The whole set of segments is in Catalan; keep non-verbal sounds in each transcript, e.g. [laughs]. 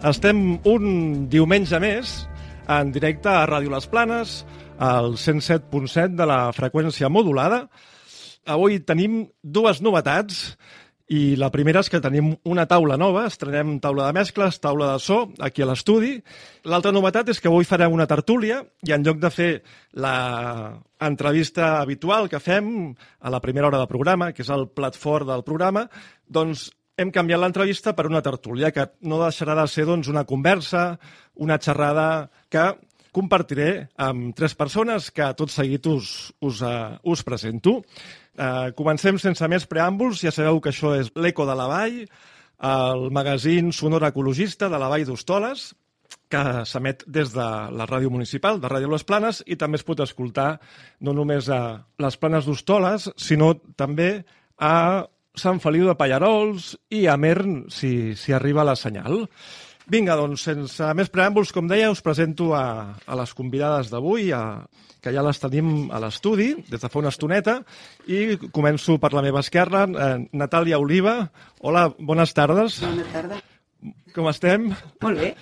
Estem un diumenge més en directe a Ràdio Les Planes, al 107.7 de la freqüència modulada. Avui tenim dues novetats i la primera és que tenim una taula nova, estrenem taula de mescles, taula de so, aquí a l'estudi. L'altra novetat és que avui farem una tertúlia i en lloc de fer la entrevista habitual que fem a la primera hora de programa, que és el plat fort del programa, doncs hem canviat l'entrevista per una tertúlia, que no deixarà de ser doncs, una conversa, una xerrada que compartiré amb tres persones que tot seguit us, us, uh, us presento. Uh, comencem sense més preàmbuls. Ja sabeu que això és l'Eco de la Vall, el magazín sonor ecologista de la Vall d'Hostoles, que s'emet des de la ràdio municipal, de Ràdio Les Planes, i també es pot escoltar no només a les Planes d'Hostoles, sinó també a Sant Feliu de Pallarols i a Mern, si, si arriba la senyal. Vinga, doncs, sense més preàmbuls, com deia, us presento a, a les convidades d'avui, que ja les tenim a l'estudi des de fa una estoneta, i començo per la meva esquerra, eh, Natàlia Oliva. Hola, bones tardes. Bona tarda. Com estem? Molt bé.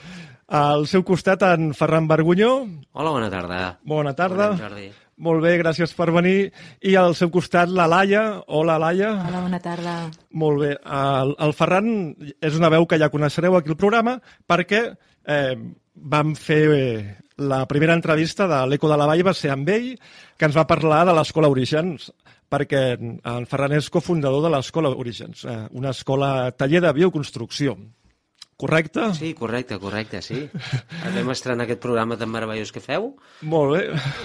Al seu costat, en Ferran Vergunyó. Hola, bona tarda. Bona tarda. Bona Jordi. Molt bé, gràcies per venir. I al seu costat, la Laia. Hola, Laia. Hola, bona tarda. Molt bé. El, el Ferran és una veu que ja coneixereu aquí al programa perquè eh, vam fer eh, la primera entrevista de l'Eco de la Vall, va ser amb ell, que ens va parlar de l'Escola Orígens, perquè en Ferran és cofundador de l'Escola Orígens, eh, una escola taller de bioconstrucció. Correcte? Sí, correcte, correcte, sí. [laughs] Vam estrenar aquest programa tan meravellós que feu. Molt bé.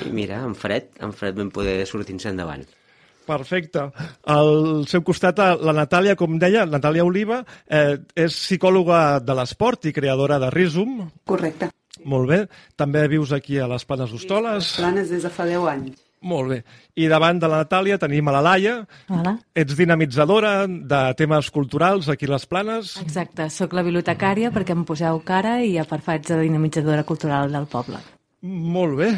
I mira, en fred, en fred vam poder sortir-nos endavant. Perfecte. Al seu costat, la Natàlia, com deia, Natàlia Oliva, eh, és psicòloga de l'esport i creadora de Rizum. Correcte. Molt bé. També vius aquí a les Planes d'Hostoles. Planes des de fa 10 anys. Molt bé. I davant de la Natàlia tenim a la Laia. Hola. Ets dinamitzadora de temes culturals aquí a les Planes. Exacte, sóc la bibliotecària perquè em poseu cara i a part faig de dinamitzadora cultural del poble. Molt bé.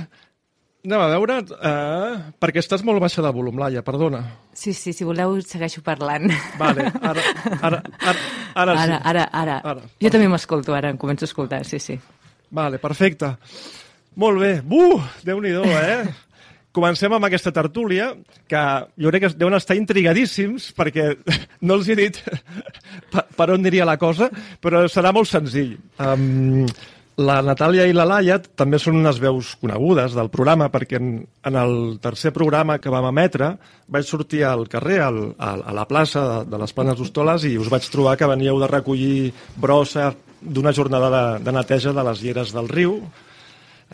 Anem a veure, eh, perquè estàs molt baixa de volum, Laia, perdona. Sí, sí, si voleu segueixo parlant. Vale, ara, ara, ara, ara, sí. Ara, ara, ara. Ara. Jo també m'escolto, ara em començo a escoltar, sí, sí. Vale, perfecte. Molt bé. Uh, Déu-n'hi-do, eh? Comencem amb aquesta tertúlia, que jo crec que deuen estar intrigadíssims, perquè [laughs] no els he dit [laughs] per, on aniria la cosa, però serà molt senzill. Um, La Natàlia i la Laia també són unes veus conegudes del programa perquè en, en el tercer programa que vam emetre vaig sortir al carrer, al, a, a la plaça de, de les Planes d'Hostoles i us vaig trobar que veníeu de recollir brossa d'una jornada de, de neteja de les lleres del riu,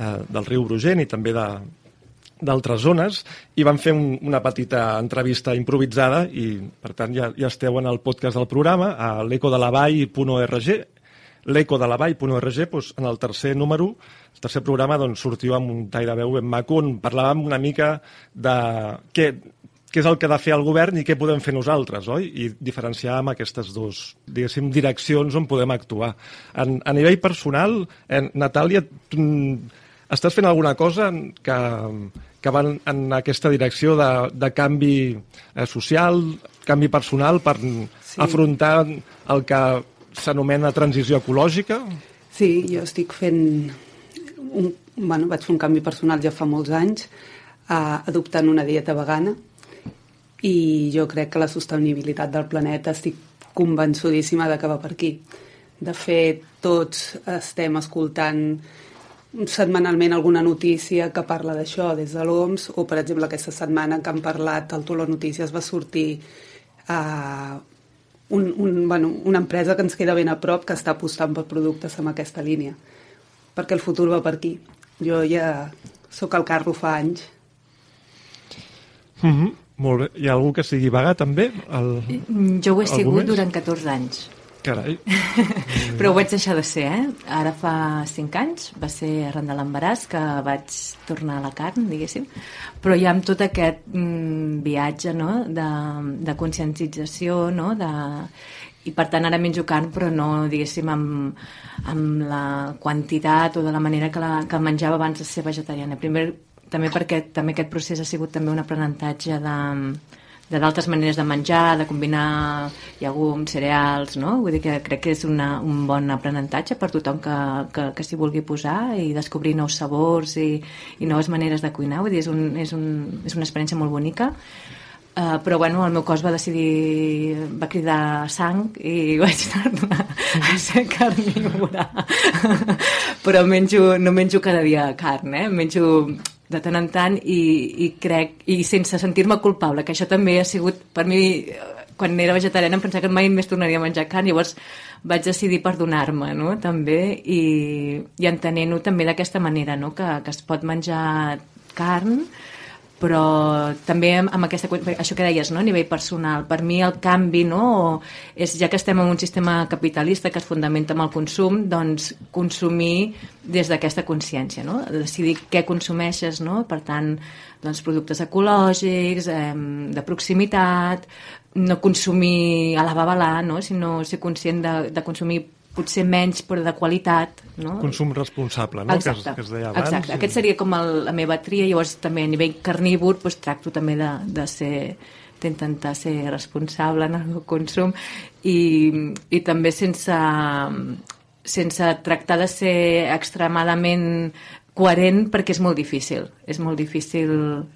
eh, del riu Brugent i també de, d'altres zones i van fer un, una petita entrevista improvisada i per tant ja, ja esteu en el podcast del programa a l'ecodelavall.org l'ecodelavall.org doncs, en el tercer número, el tercer programa doncs, sortiu amb un tall de veu ben maco on parlàvem una mica de què, què és el que ha de fer el govern i què podem fer nosaltres, oi? I diferenciar amb aquestes dues, diguéssim, direccions on podem actuar. En, a nivell personal, eh, Natàlia, estàs fent alguna cosa que, que va en aquesta direcció de, de canvi eh, social, canvi personal per sí. afrontar el que s'anomena transició ecològica? Sí, jo estic fent... Un, bueno, vaig fer un canvi personal ja fa molts anys, eh, adoptant una dieta vegana, i jo crec que la sostenibilitat del planeta estic convençudíssima de que va per aquí. De fet, tots estem escoltant setmanalment alguna notícia que parla d'això des de l'OMS o, per exemple, aquesta setmana que han parlat al Toló Notícies va sortir eh, un, un, bueno, una empresa que ens queda ben a prop que està apostant per productes amb aquesta línia perquè el futur va per aquí jo ja sóc al carro fa anys mm -hmm. Molt bé. Hi ha algú que sigui vaga també? El, jo ho he sigut més? durant 14 anys Carai. [laughs] Però ho vaig deixar de ser, eh? Ara fa 5 anys, va ser arran de l'embaràs que vaig tornar a la carn, diguéssim. Però ja amb tot aquest mm, viatge no? de, de consciencialització, no? de, i per tant ara menjo carn però no diguéssim amb, amb la quantitat o de la manera que, la, que menjava abans de ser vegetariana primer també perquè també aquest procés ha sigut també un aprenentatge de, de d'altres maneres de menjar, de combinar llegums, cereals, no? Vull dir que crec que és una, un bon aprenentatge per tothom que, que, que s'hi vulgui posar i descobrir nous sabors i, i noves maneres de cuinar. Vull dir, és, un, és, un, és una experiència molt bonica. Uh, però bueno, el meu cos va decidir va cridar sang i [laughs] vaig tornar a ser carnívora [laughs] però menjo, no menjo cada dia carn eh? menjo de tant en tant i, i crec, i sense sentir-me culpable, que això també ha sigut per mi, quan era vegetariana em pensava que mai més tornaria a menjar carn, llavors vaig decidir perdonar-me, no?, també, i, i entenent-ho també d'aquesta manera, no?, que, que es pot menjar carn, però també amb aquesta, això que deies, no? a nivell personal, per mi el canvi, no? és ja que estem en un sistema capitalista que es fundamenta en el consum, doncs consumir des d'aquesta consciència, no? decidir què consumeixes, no? per tant, doncs, productes ecològics, eh, de proximitat, no consumir a la babalà, no? sinó ser conscient de, de consumir potser menys però de qualitat no? consum responsable no? exacte, que, es, que es deia abans exacte. aquest seria com el, la meva tria llavors també a nivell carnívor doncs, tracto també de, de ser d'intentar ser responsable en el meu consum i, i també sense sense tractar de ser extremadament coherent perquè és molt difícil. És molt difícil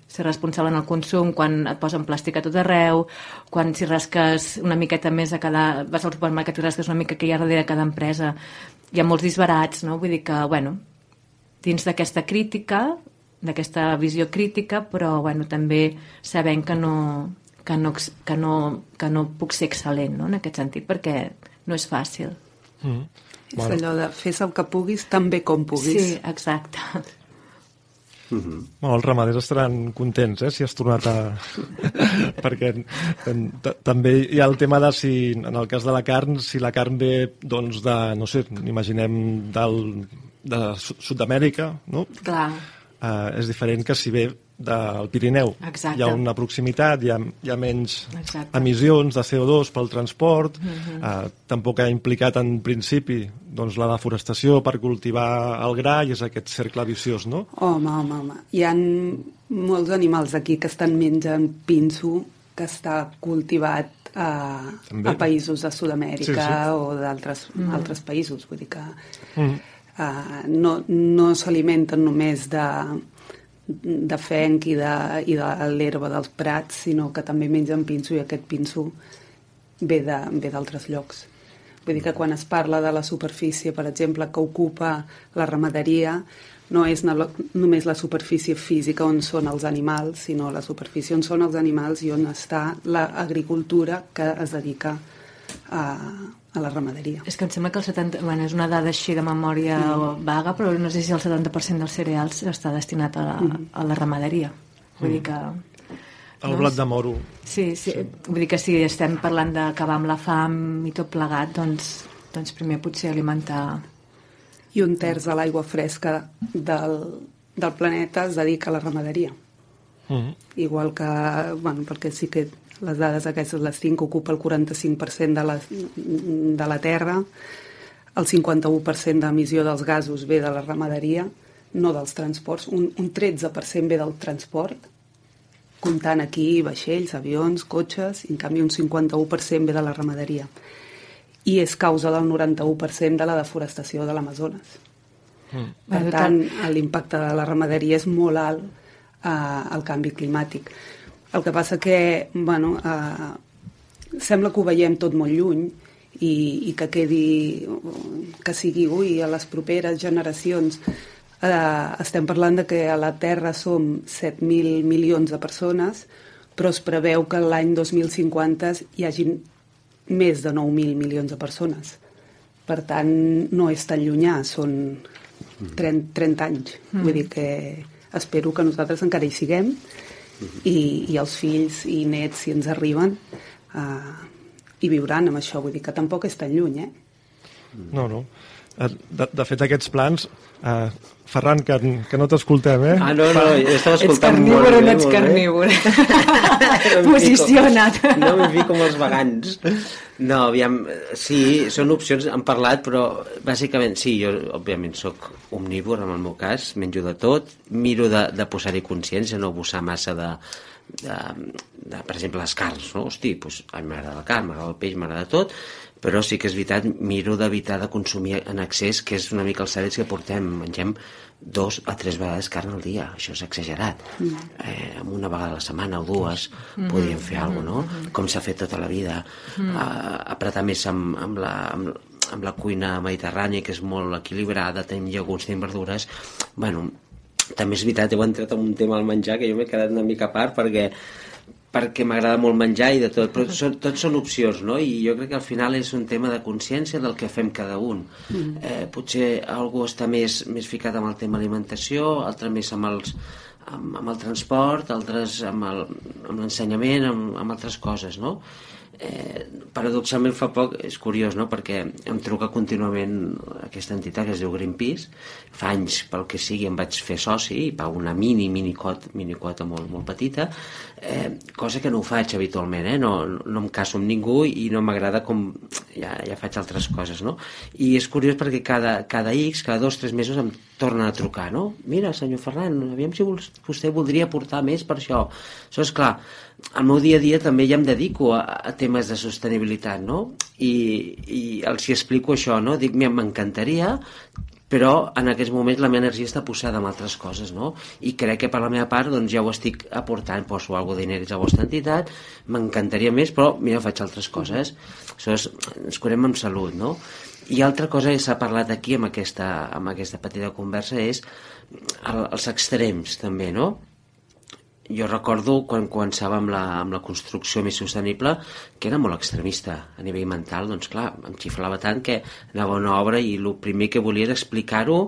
ser responsable en el consum quan et posen plàstic a tot arreu, quan si rasques una miqueta més a cada... vas al supermercat i rasques una mica que hi ha darrere cada empresa. Hi ha molts disbarats, no? Vull dir que, bueno, dins d'aquesta crítica, d'aquesta visió crítica, però, bueno, també sabent que no, que no, que no, que no puc ser excel·lent, no?, en aquest sentit, perquè no és fàcil. Mm. És bueno. allò de fes el que puguis tan bé com puguis. Sí, exacte. Mm -hmm. bueno, els ramaders estaran contents eh, si has tornat a... [laughs] perquè també hi ha el tema de si, en el cas de la carn, si la carn ve doncs de, no sé, imaginem del, de Sud-amèrica, no? Clar. Uh, és diferent que si ve del Pirineu. Exacte. Hi ha una proximitat, hi ha, hi ha menys Exacte. emissions de CO2 pel transport, uh -huh. eh, tampoc ha implicat en principi doncs, la deforestació per cultivar el gra i és aquest cercle viciós, no? Home, home, home. Hi ha molts animals aquí que estan menjant pinso que està cultivat a, a països de Sud-amèrica sí, sí. o d'altres mm. altres països. Vull dir que mm. uh, no, no s'alimenten només de de fenc i de, i de l'herba dels prats, sinó que també mengen pinso i aquest pinso ve d'altres llocs. Vull dir que quan es parla de la superfície, per exemple, que ocupa la ramaderia, no és no, només la superfície física on són els animals, sinó la superfície on són els animals i on està l'agricultura que es dedica a, a la ramaderia. És que em sembla que el 70... Bueno, és una dada així de memòria mm. vaga, però no sé si el 70% dels cereals està destinat a la, mm. a la ramaderia. Vull mm. dir que... El no? blat de moro. Sí, sí, sí, vull dir que si estem parlant d'acabar amb la fam i tot plegat, doncs, doncs primer potser alimentar i un terç de l'aigua fresca del, del planeta es dedica a la ramaderia. Mm. Igual que, bueno, perquè sí que les dades aquestes les tinc, ocupa el 45% de la, de la Terra, el 51% d'emissió dels gasos ve de la ramaderia, no dels transports, un, un 13% ve del transport, comptant aquí vaixells, avions, cotxes, i en canvi un 51% ve de la ramaderia i és causa del 91% de la deforestació de l'Amazones. Mm. Per tant, l'impacte de la ramaderia és molt alt eh, al canvi climàtic. El que passa que, bueno, eh, sembla que ho veiem tot molt lluny i, i que quedi, que sigui, ui, a les properes generacions eh, estem parlant de que a la Terra som 7.000 milions de persones, però es preveu que l'any 2050 hi hagin més de 9.000 milions de persones. Per tant, no és tan llunyà, són 30, 30 anys. Mm. Vull dir que espero que nosaltres encara hi siguem i, i els fills i nets, si ens arriben, uh, hi viuran amb això. Vull dir que tampoc és tan lluny, eh? No, no. Eh, de, de fet, aquests plans Uh, Ferran, que, que no t'escoltem, eh? Ah, no, no, estava escoltant ets molt bé. [laughs] no ets carnívor? Posiciona't. No m'hi fico com els vegans. No, aviam, sí, són opcions, han parlat, però bàsicament, sí, jo òbviament sóc omnívor en el meu cas, menjo de tot, miro de, de posar-hi consciència, no abusar massa de, de, de, per exemple, les carns, no? Hosti, doncs, a mi m'agrada la carn, m'agrada el peix, m'agrada tot, però sí que és veritat, miro d'evitar de consumir en excés, que és una mica els hàbits que portem. Mengem dos a tres vegades carn al dia, això és exagerat. Mm. Eh, una vegada a la setmana o dues mm. podríem fer alguna cosa, no? Mm. Com s'ha fet tota la vida. Mm. Uh, apretar més amb, amb, la, amb, amb la cuina mediterrània, que és molt equilibrada, tenim llegums, tenim verdures... Bueno, també és veritat, heu entrat en un tema al menjar que jo m'he quedat una mica a part perquè perquè m'agrada molt menjar i de tot, però són, tots són opcions, no? I jo crec que al final és un tema de consciència del que fem cada un. Mm. Eh, potser algú està més, més ficat amb el tema alimentació, altre més amb els amb, amb el transport, altres amb l'ensenyament, amb, amb altres coses, no? Eh, paradoxalment fa poc, és curiós, no?, perquè em truca contínuament aquesta entitat que es diu Greenpeace, fa anys, pel que sigui, em vaig fer soci i pago una mini, mini, cot, mini quota molt, molt petita, eh, cosa que no ho faig habitualment, eh? no, no em caso amb ningú i no m'agrada com... Ja, ja faig altres coses, no? I és curiós perquè cada, cada X, cada dos, tres mesos em tornen a trucar, no? Mira, senyor Ferran, aviam si vostè voldria portar més per això. Això és clar, al meu dia a dia també ja em dedico a, a temes de sostenibilitat, no? I, i els hi explico això, no? Dic, m'encantaria, però en aquests moments la meva energia està posada en altres coses, no? I crec que per la meva part doncs ja ho estic aportant, poso alguna de diners a la vostra entitat, m'encantaria més, però mira, faig altres coses. És, ens curem amb salut, no? I altra cosa que s'ha parlat aquí amb aquesta, amb aquesta petita conversa és el, els extrems, també, no? Jo recordo quan començava amb la, amb la construcció més sostenible que era molt extremista a nivell mental, doncs clar, em xiflava tant que anava a una obra i el primer que volia era explicar-ho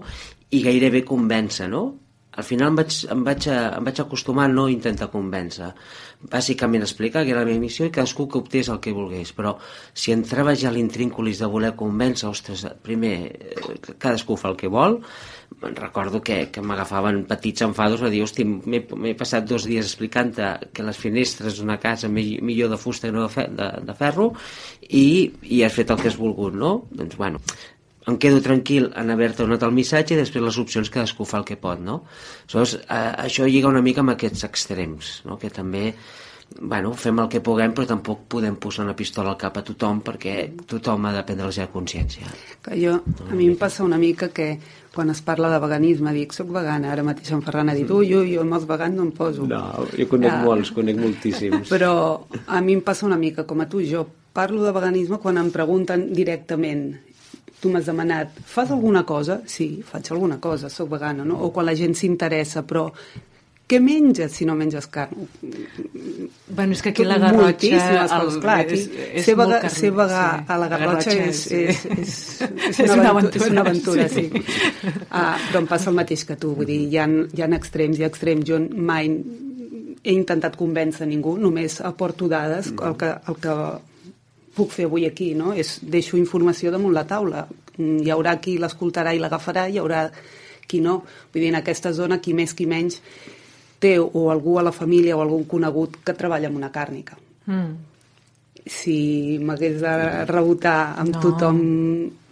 i gairebé convèncer, no? Al final em vaig, em vaig, em vaig acostumar a no intentar convèncer. Bàsicament explicar que era la meva missió i cadascú que optés el que volgués. Però si entrava ja l'intrínculis de voler convèncer, ostres, primer, eh, cadascú fa el que vol, recordo que, que m'agafaven petits enfados a dir, hosti, m'he passat dos dies explicant que les finestres d'una casa millor de fusta que no de, fe, de, de ferro i, i has fet el que has volgut, no? Doncs, bueno, em quedo tranquil en haver-te donat el missatge i després les opcions cadascú fa el que pot, no? Aleshores, eh, això lliga una mica amb aquests extrems, no? Que també bueno, fem el que puguem, però tampoc podem posar una pistola al cap a tothom perquè tothom ha de prendre la seva consciència. Que jo, a mi em passa una mica que quan es parla de veganisme, dic, soc vegana, ara mateix en Ferran ha dit, ui, ui, jo amb els vegans no em poso. No, jo conec uh, molts, conec moltíssims. [laughs] Però a mi em passa una mica com a tu, jo parlo de veganisme quan em pregunten directament tu m'has demanat, fas alguna cosa? Sí, faig alguna cosa, sóc vegana, no? O quan la gent s'interessa, però què menges si no menges carn? Bueno, és que aquí la Garrotxa... Coses, clar, aquí és, és ser, vega, carn- ser vegà sí. a la Garrotxa és, sí. és, és, és, [laughs] És una aventu- [laughs] és una aventura, aventura, sí. sí. Ah, però em passa el mateix que tu, vull dir, hi ha, hi ha extrems, hi ha extrems. Jo mai he intentat convèncer ningú, només aporto dades, el que, el que puc fer avui aquí, no? És deixo informació damunt la taula. Hi haurà qui l'escoltarà i l'agafarà, hi haurà qui no. Vull dir, en aquesta zona, qui més, qui menys, té o algú a la família o algun conegut que treballa en una càrnica. Mm. Si m'hagués de rebotar amb No. tothom,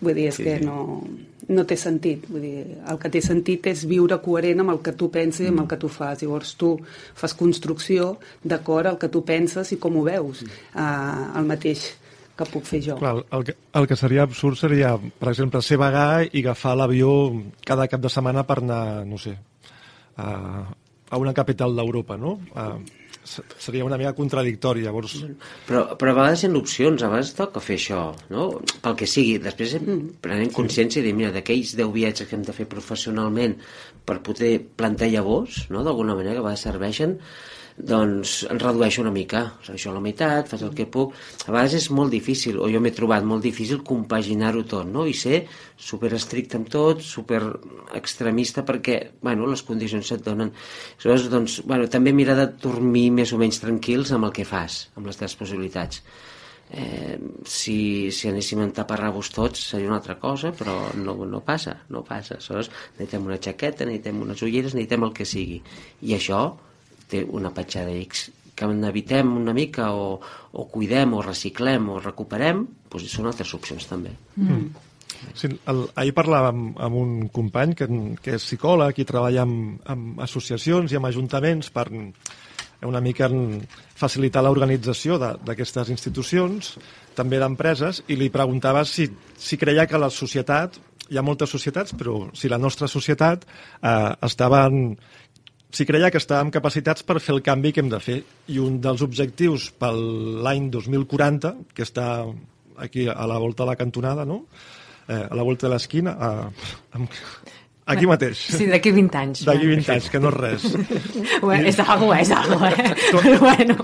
vull dir, és sí. que no, no té sentit. Vull dir, el que té sentit és viure coherent amb el que tu penses i amb el que tu fas. Llavors tu fas construcció d'acord al que tu penses i com ho veus. Uh, el mateix que puc fer jo. Clar, el, que, el que seria absurd seria, per exemple, ser vegà i agafar l'avió cada cap de setmana per anar, no sé, a, a una capital d'Europa, no? Se- seria una mica contradictori, llavors... Però, però a vegades hi ha opcions, a vegades toca fer això, no? Pel que sigui. Després prenem consciència i dir, mira, d'aquells 10 viatges que hem de fer professionalment per poder plantar llavors, no?, d'alguna manera, que a vegades serveixen, doncs en redueixo una mica, redueixo a la meitat, faig el que puc. A vegades és molt difícil, o jo m'he trobat molt difícil compaginar-ho tot, no? I ser super estricte amb tot, super extremista, perquè, bueno, les condicions se't donen. Aleshores, doncs, bueno, també mira de dormir més o menys tranquils amb el que fas, amb les teves possibilitats. Eh, si, si anéssim en taparrabos tots seria una altra cosa, però no, no passa, no passa. Aleshores, necessitem una jaqueta, necessitem unes ulleres, necessitem el que sigui. I això té una petjada X que n'evitem una mica o, o cuidem o reciclem o recuperem, doncs són altres opcions també. Sí, el, ahir parlàvem amb un company que, que és psicòleg i treballa amb, amb associacions i amb ajuntaments per una mica en facilitar l'organització de- d'aquestes institucions, també d'empreses, i li preguntava si, si creia que la societat, hi ha moltes societats, però si la nostra societat eh, estava en, si creia que estàvem capacitats per fer el canvi que hem de fer. I un dels objectius per l'any 2040, que està aquí a la volta de la cantonada, no? eh, a la volta de l'esquina, amb- aquí mateix. Sí, d'aquí 20 anys. D'aquí 20 anys, que no és res. Bueno, és algo, és algo, eh? Però bueno,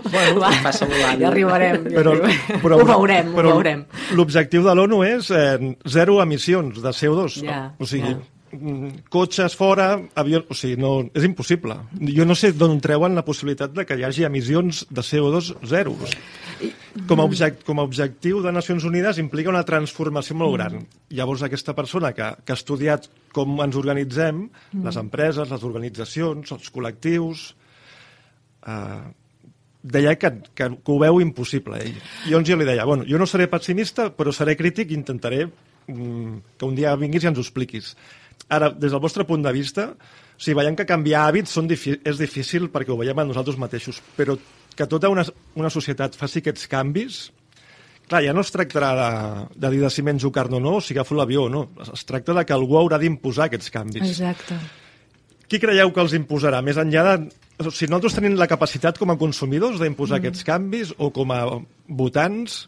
va, passa volant. ja arribarem. Ja Però, arribarem. però, ho veurem, però ho veurem. L'objectiu de l'ONU és eh, zero emissions de CO2. Ja, o sigui, ja. Mm, cotxes fora, avions... O sigui, no, és impossible. Jo no sé d'on treuen la possibilitat de que hi hagi emissions de CO2 zero. O sigui, com a, object, com a objectiu de Nacions Unides implica una transformació molt gran. Llavors, aquesta persona que, que ha estudiat com ens organitzem, les empreses, les organitzacions, els col·lectius, eh, deia que, que, que ho veu impossible. Ell. I llavors jo li deia, bueno, jo no seré pessimista, però seré crític i intentaré mm, que un dia vinguis i ens ho expliquis. Ara, des del vostre punt de vista, o sigui, veiem que canviar hàbits són difi és difícil perquè ho veiem a nosaltres mateixos, però que tota una, una societat faci aquests canvis, clar, ja no es tractarà de, de dir de si menjo carn o no, o si agafo l'avió o no. Es, tracta de que algú haurà d'imposar aquests canvis. Exacte. Qui creieu que els imposarà? Més enllà de... O sigui, nosaltres tenim la capacitat com a consumidors d'imposar mm. aquests canvis o com a votants?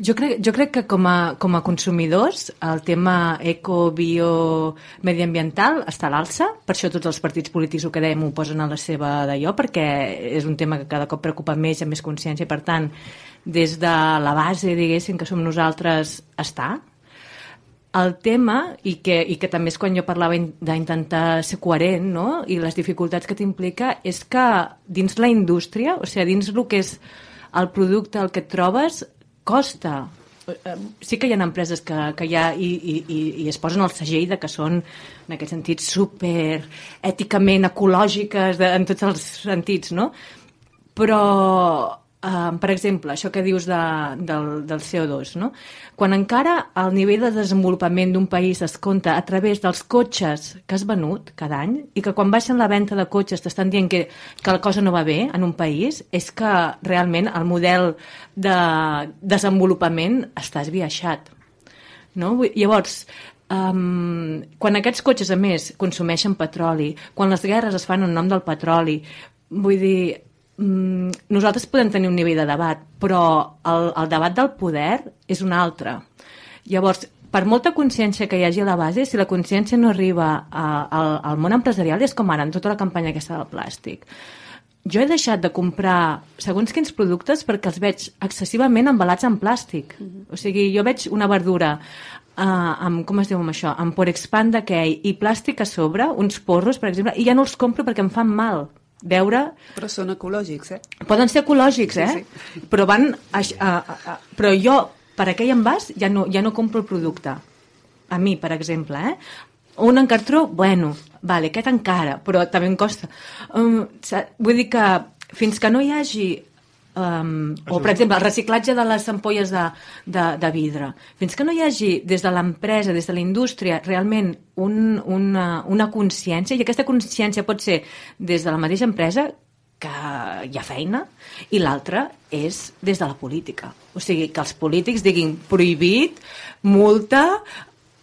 Jo crec, jo crec que com a, com a consumidors el tema eco, bio, mediambiental està a l'alça, per això tots els partits polítics ho que dèiem ho posen a la seva d'allò, perquè és un tema que cada cop preocupa més, ha més consciència, per tant, des de la base, diguéssim, que som nosaltres, està. El tema, i que, i que també és quan jo parlava in- d'intentar ser coherent, no?, i les dificultats que t'implica, és que dins la indústria, o sigui, dins el que és el producte, el que et trobes, costa. Eh, Sí que hi ha empreses que, que hi ha i, i, i, es posen el segell de que són, en aquest sentit, super èticament ecològiques de, en tots els sentits, no? Però, eh, per exemple, això que dius de, del, del CO2, no? Quan encara el nivell de desenvolupament d'un país es compta a través dels cotxes que has venut cada any i que quan baixen la venda de cotxes t'estan dient que, que la cosa no va bé en un país, és que realment el model de desenvolupament està esbiaixat. No? Llavors, um, quan aquests cotxes, a més, consumeixen petroli, quan les guerres es fan en nom del petroli, vull dir, mm, nosaltres podem tenir un nivell de debat, però el, el debat del poder és un altre. Llavors, per molta consciència que hi hagi a la base, si la consciència no arriba a, a, al món empresarial, és com ara en tota la campanya aquesta del plàstic. Jo he deixat de comprar segons quins productes perquè els veig excessivament embalats en plàstic. Mm -hmm. O sigui, jo veig una verdura uh, amb, com es diu amb això, amb Porexpan d'aquell i plàstic a sobre, uns porros, per exemple, i ja no els compro perquè em fan mal veure... Però són ecològics, eh? Poden ser ecològics, eh? Sí, sí. Però van... A, a, a, però jo, per aquell envàs, ja no, ja no compro el producte. A mi, per exemple, eh? Un encartró, bueno, vale, aquest encara, però també em costa. Um, vull dir que fins que no hi hagi um, o per exemple el reciclatge de les ampolles de, de, de vidre fins que no hi hagi des de l'empresa des de la indústria realment un, una, una consciència i aquesta consciència pot ser des de la mateixa empresa que hi ha feina i l'altra és des de la política o sigui, que els polítics diguin prohibit, multa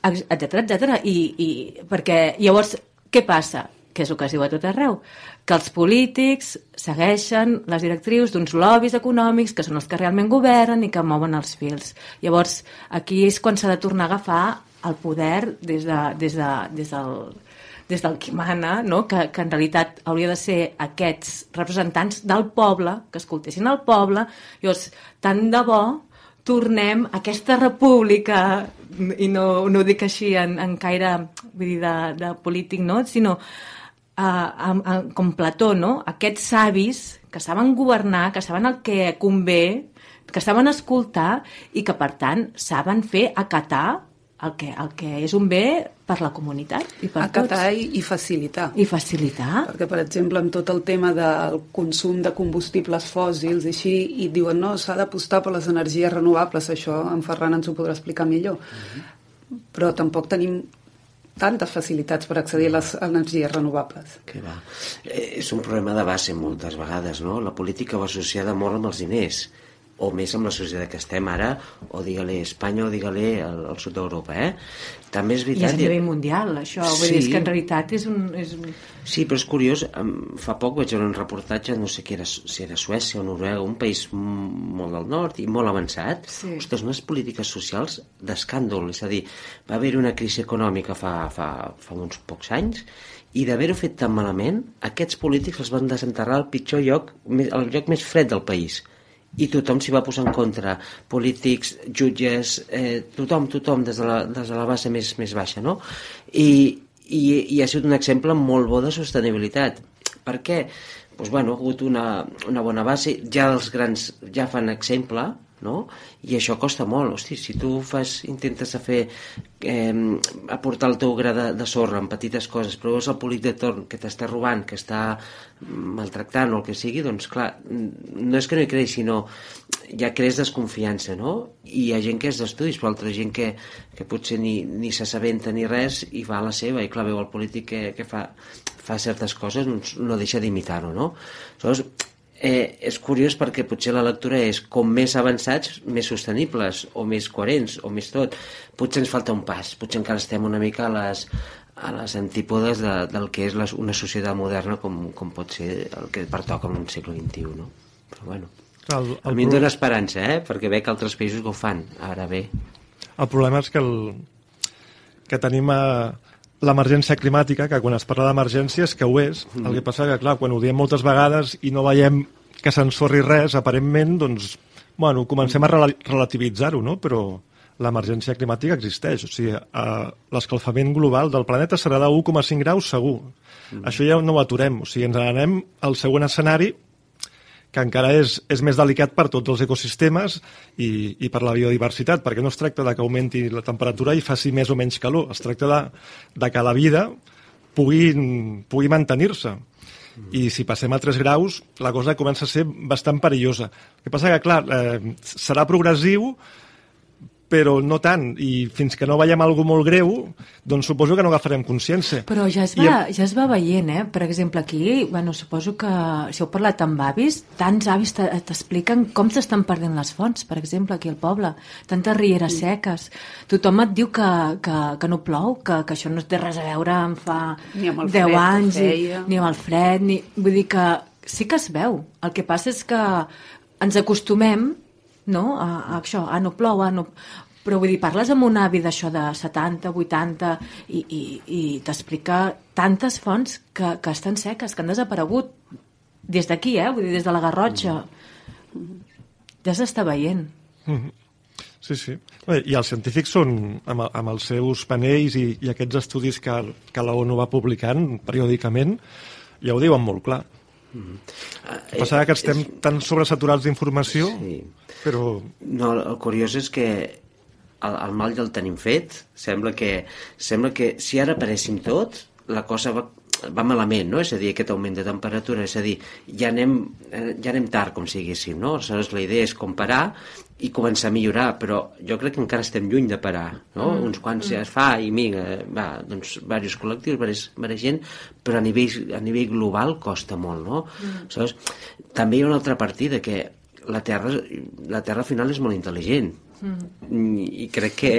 etc etc. I, i perquè llavors què passa? que és el que es diu a tot arreu, que els polítics segueixen les directrius d'uns lobbies econòmics que són els que realment governen i que mouen els fils. Llavors, aquí és quan s'ha de tornar a agafar el poder des, de, des, de, des, del, des del qui mana, no? que, que en realitat hauria de ser aquests representants del poble, que escoltessin el poble. Llavors, tant de bo tornem a aquesta república i no, no ho dic així en, en caire vull dir, de, de polític, no? sinó a, a, com Plató, no? aquests savis que saben governar, que saben el que convé, que saben escoltar i que, per tant, saben fer acatar el que, el que és un bé per la comunitat i per Acatar tots. I, i facilitar. I facilitar. Perquè, per exemple, amb tot el tema del consum de combustibles fòssils i així, i diuen, no, s'ha d'apostar per les energies renovables, això en Ferran ens ho podrà explicar millor. Mm -hmm. Però tampoc tenim tantes facilitats per accedir a les energies renovables. Que va. Eh, és un problema de base moltes vegades, no? La política va associada molt amb els diners o més amb la societat que estem ara, o digue-li Espanya o digue-li el, el sud d'Europa, eh? També és veritat... I és a nivell mundial, això. Sí. Vull dir, és que en realitat és un... És un... Sí, però és curiós, fa poc vaig veure un reportatge, no sé què era, si era Suècia o Noruega, un país molt del nord i molt avançat, sí. ostres, unes polítiques socials d'escàndol, és a dir, va haver una crisi econòmica fa, fa, fa uns pocs anys i d'haver-ho fet tan malament, aquests polítics els van desenterrar al pitjor lloc, al lloc més fred del país i tothom s'hi va posar en contra polítics, jutges, eh, tothom, tothom des de la, des de la base més, més baixa no? I, i, i ha sigut un exemple molt bo de sostenibilitat per què? Pues, bueno, ha hagut una, una bona base ja els grans ja fan exemple no? I això costa molt. Hosti, si tu fas, intentes a fer eh, aportar el teu gra de, de sorra en petites coses, però és el polític de torn que t'està robant, que està maltractant o el que sigui, doncs clar, no és que no hi creix, sinó ja crees desconfiança, no? I hi ha gent que és d'estudis, però altra gent que, que potser ni, ni s'assabenta ni res i va a la seva, i clar, veu el polític que, que fa, fa certes coses, doncs no deixa d'imitar-ho, no? Aleshores, eh, és curiós perquè potser la lectura és com més avançats, més sostenibles o més coherents o més tot. Potser ens falta un pas, potser encara estem una mica a les, a les antípodes de, del que és la, una societat moderna com, com pot ser el que pertoca en un segle XXI, no? Però bueno, el, el a mi em dóna esperança, eh? perquè veig que altres països que ho fan, ara bé. El problema és que, el, que tenim a, l'emergència climàtica, que quan es parla d'emergència és que ho és. Mm. El que passa que, clar, quan ho diem moltes vegades i no veiem que s'ensorri res, aparentment, doncs, bueno, comencem a rel relativitzar-ho, no? Però l'emergència climàtica existeix. O sigui, eh, l'escalfament global del planeta serà de 1,5 graus segur. Mm. Això ja no ho aturem. O sigui, ens anem al següent escenari que encara és, és més delicat per tots els ecosistemes i, i per la biodiversitat, perquè no es tracta de que augmenti la temperatura i faci més o menys calor, es tracta de, de que la vida pugui, pugui mantenir-se. I si passem a 3 graus, la cosa comença a ser bastant perillosa. El que passa que, clar, eh, serà progressiu, però no tant, i fins que no veiem alguna molt greu, doncs suposo que no agafarem consciència. Però ja es va, I... ja es va veient, eh? Per exemple, aquí, bueno, suposo que si heu parlat amb avis, tants avis t'expliquen com s'estan perdent les fonts, per exemple, aquí al poble, tantes rieres seques. Tothom et diu que, que, que no plou, que, que això no té res a veure amb fa ni amb 10 anys, i, ni amb el fred, ni... vull dir que sí que es veu. El que passa és que ens acostumem no? a, a això, a no plou, a no... Però vull dir, parles amb un avi d'això de 70, 80 i, i, i t'explica tantes fonts que, que estan seques, que han desaparegut des d'aquí, eh? Vull dir, des de la Garrotxa. Ja s'està veient. Sí, sí. Bé, I els científics són, amb, amb els seus panells i, i aquests estudis que, que la ONU va publicant periòdicament, ja ho diuen molt clar. Mm. Eh, Passa que estem tan sobresaturats d'informació, Sí. però No, el curiós és que el, el mal ja el tenim fet. Sembla que, sembla que si ara paréssim tot, la cosa va, va malament, no? És a dir, aquest augment de temperatura, és a dir, ja anem, eh, ja anem tard, com si diguéssim, no? Aleshores, la idea és comparar i començar a millorar, però jo crec que encara estem lluny de parar, no? Mm. Uns quants ja es fa i mira, va, doncs, diversos col·lectius, diversa, diversa gent, però a nivell, a nivell global costa molt, no? Mm. Aleshores, també hi ha una altra partida que la Terra, la Terra al final és molt intel·ligent mm. i crec que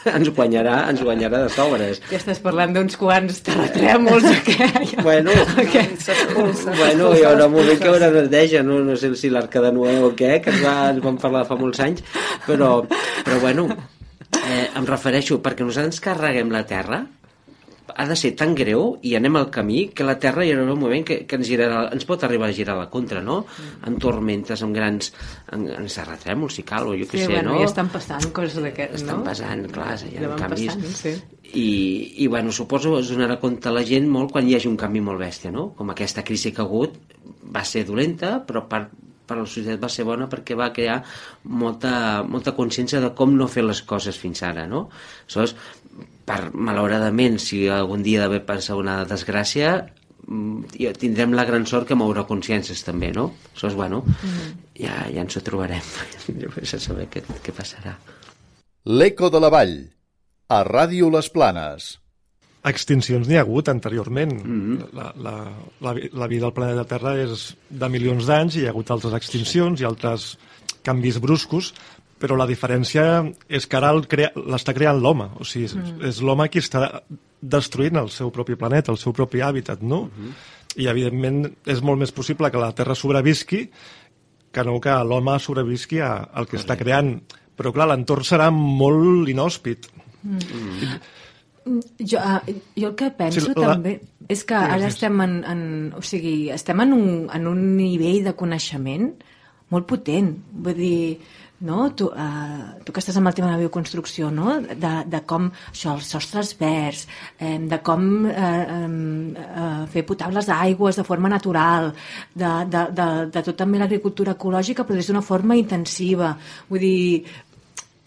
[laughs] ens guanyarà, ens guanyarà de sobres. Ja estàs parlant d'uns quants terratrèmols o què? [laughs] Ja. Bueno, bueno, hi haurà un moment que haurà neteja, no, no sé si l'arca de Noé o què, que ens, va, ens vam parlar fa molts anys, però, però bueno, eh, em refereixo, perquè nosaltres carreguem la Terra, ha de ser tan greu i anem al camí que la Terra hi haurà un moment que, que ens, girarà, ens pot arribar a girar a la contra, no? En tormentes, en grans... en, en terratrèmols, si cal, o jo què Sí, sé, bueno, no? ja estan passant coses d'aquestes, no? estan passant, clar, hi Ja ha van canvis. passant, sí. I, I, bueno, suposo que es donarà compte la gent molt quan hi hagi un canvi molt bèstia, no? Com aquesta crisi que ha hagut va ser dolenta, però per, per la societat va ser bona perquè va crear molta, molta consciència de com no fer les coses fins ara, no? Aleshores, per, malauradament, si algun dia d'haver passat una desgràcia, mm, i tindrem la gran sort que mourà consciències també, no? Aleshores, bueno, ja, ja ens ho trobarem. [laughs] Jo vull saber què, què passarà. L'Eco de la Vall, a Ràdio Les Planes. extincions n'hi ha hagut anteriorment. la, la, la, vi- la vida del planeta Terra és de milions d'anys i hi ha hagut altres extincions i altres canvis bruscos, però la diferència és que ara el crea- l'està creant l'home. O sigui, és, és l'home qui està destruint el seu propi planeta, el seu propi hàbitat, no? I, evidentment, és molt més possible que la Terra sobrevisqui que no que l'home sobrevisqui a- al que està creant. Però, clar, l'entorn serà molt inhòspit. Jo, uh, jo el que penso Sí, sí, la- també és que ara estem en, en, o sigui, estem en un, en un nivell de coneixement molt potent. Vull dir, no? tu, uh, tu que estàs amb el tema de la bioconstrucció, no? de, de com això, els sostres verds, eh, de com eh, eh, fer potables aigües de forma natural, de, de, de, de tot també l'agricultura ecològica, però des d'una forma intensiva. Vull dir,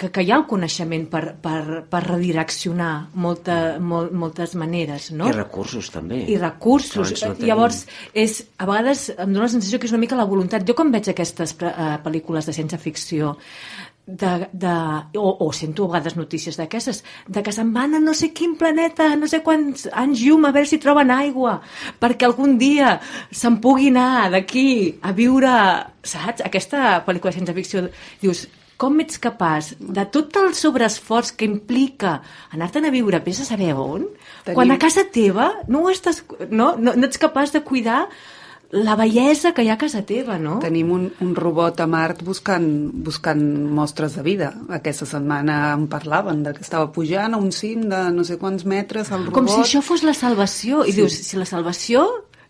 que, que hi ha el coneixement per, per, per redireccionar molta, mol, moltes maneres, no? I recursos, també. I recursos. No. Llavors, és, a vegades em dóna la sensació que és una mica la voluntat. Jo quan veig aquestes uh, pel·lícules de ciència ficció, de, de, o, o sento a vegades notícies d'aquestes, de que se'n van a no sé quin planeta, no sé quants anys llum, a veure si troben aigua, perquè algun dia se'n pugui anar d'aquí a viure, saps? Aquesta pel·lícula de ciència ficció, dius, com ets capaç de tot el sobreesforç que implica anar-te'n a viure vés a saber on, Tenim- quan a casa teva no, estàs, no, no, no ets capaç de cuidar la bellesa que hi ha a casa teva, no? Tenim un, un robot a Mart buscant, buscant mostres de vida. Aquesta setmana en parlaven, de que estava pujant a un cim de no sé quants metres el robot. Com si això fos la salvació. I dius, si la salvació